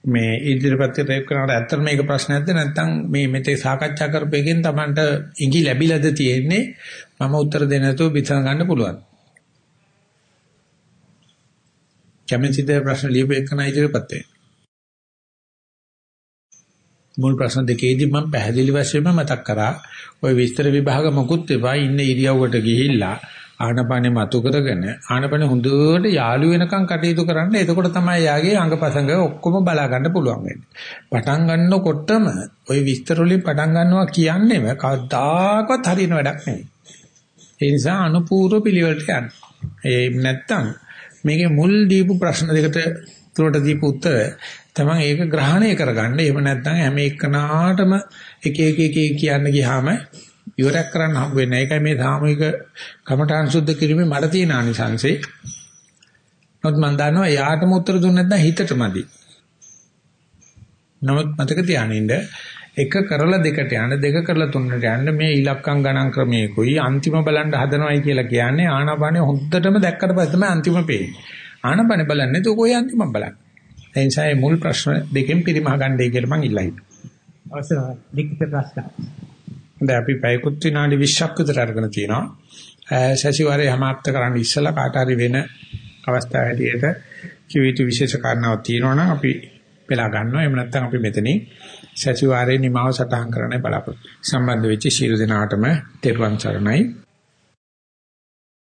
මේ ඉදිරිපත් කරනකොට ඇත්තට මේක ප්‍රශ්නයක්ද නැත්නම් මේ මෙතේ සාකච්ඡා කරපෙකින් Tamanට ඉඟි ලැබිලාද තියෙන්නේ මම උත්තර දෙන්න නැතුව විසඳ ගන්න පුළුවන්. කැමැතිද ප්‍රශ්න ලියපෙකන ඉදිරිපත් වෙන්න. මුල් ප්‍රශ්න දෙකේදී මම පැහැදිලි වශයෙන්ම මතක් කරා ওই විස්තර විභාග මොකුත් එපා ඉන්න ඉරියව්වට ගිහිල්ලා ආනපනෙ මතු කරගෙන ආනපනෙ හොඳට යාළු වෙනකන් කටයුතු කරන්න එතකොට තමයි යාගේ අංගපසංග ඔක්කොම බලා ගන්න පුළුවන් වෙන්නේ. පටන් ගන්නකොටම ওই විස්තර වලින් පටන් ගන්නවා කියන්නේම කවදාකවත් හරියන වැඩක් නෙවෙයි. ඒ නිසා අනුපූර්ව පිළිවෙලට යන්න. ඒ නැත්තම් මේකේ මුල් දීපු ප්‍රශ්න දෙකට තුනට දීපු උත්තර තමන් ඒක ග්‍රහණය කරගන්න. එහෙම නැත්නම් හැම එකනාටම එක එක එක කියන්න ගියාම ඉවරක් කරන්න හම්බ වෙන්නේ. ඒකයි මේ සාමූහික කමඨාන් සුද්ධ කිරීමේ මට තියෙන ආනිසංසේ. නමුත් මම දන්නවා යාටම උත්තර දුන්නේ නැත්නම් හිතටමදි. නමුත් මතක තියානින්න එක කරලා දෙකට යන්න දෙක කරලා තුනට යන්න මේ ඉලක්කම් ගණන් ක්‍රමයකයි අන්තිම බලන්න හදනවයි කියලා කියන්නේ ආනාපානෙ හොද්දටම දැක්කට පස්සේ තමයි අන්තිම පේන්නේ. ආනපන බලන්නේ නැතුව කොහේ යන්නේ මම බලන්නේ. ඒ නිසා මේ මුල් ප්‍රශ්න දෙකෙන් පරිමහ ගන්නයි කියලා මම ඉල්ලයි. අවසරයි. ලිඛිත ප්‍රශ්න. දැන් අපි පැයකුත් විනාඩි 20ක් විතර අරගෙන තියෙනවා. සතිವಾರේ සමාප්ත කරන්න ඉස්සලා කාට හරි වෙන අවස්ථාවක් ඇටියට කිව්ව යුතු විශේෂ කාරණාවක් තියෙනවා නම් අපි වෙලා ගන්නවා. එහෙම නැත්නම් අපි මෙතනින් සතිವಾರේ නිමාව සටහන් කරන්නයි බලාපොරොත්තු. සම්බන්ධ වෙච්ච ශිරු දිනාටම තෙරුවන් සරණයි.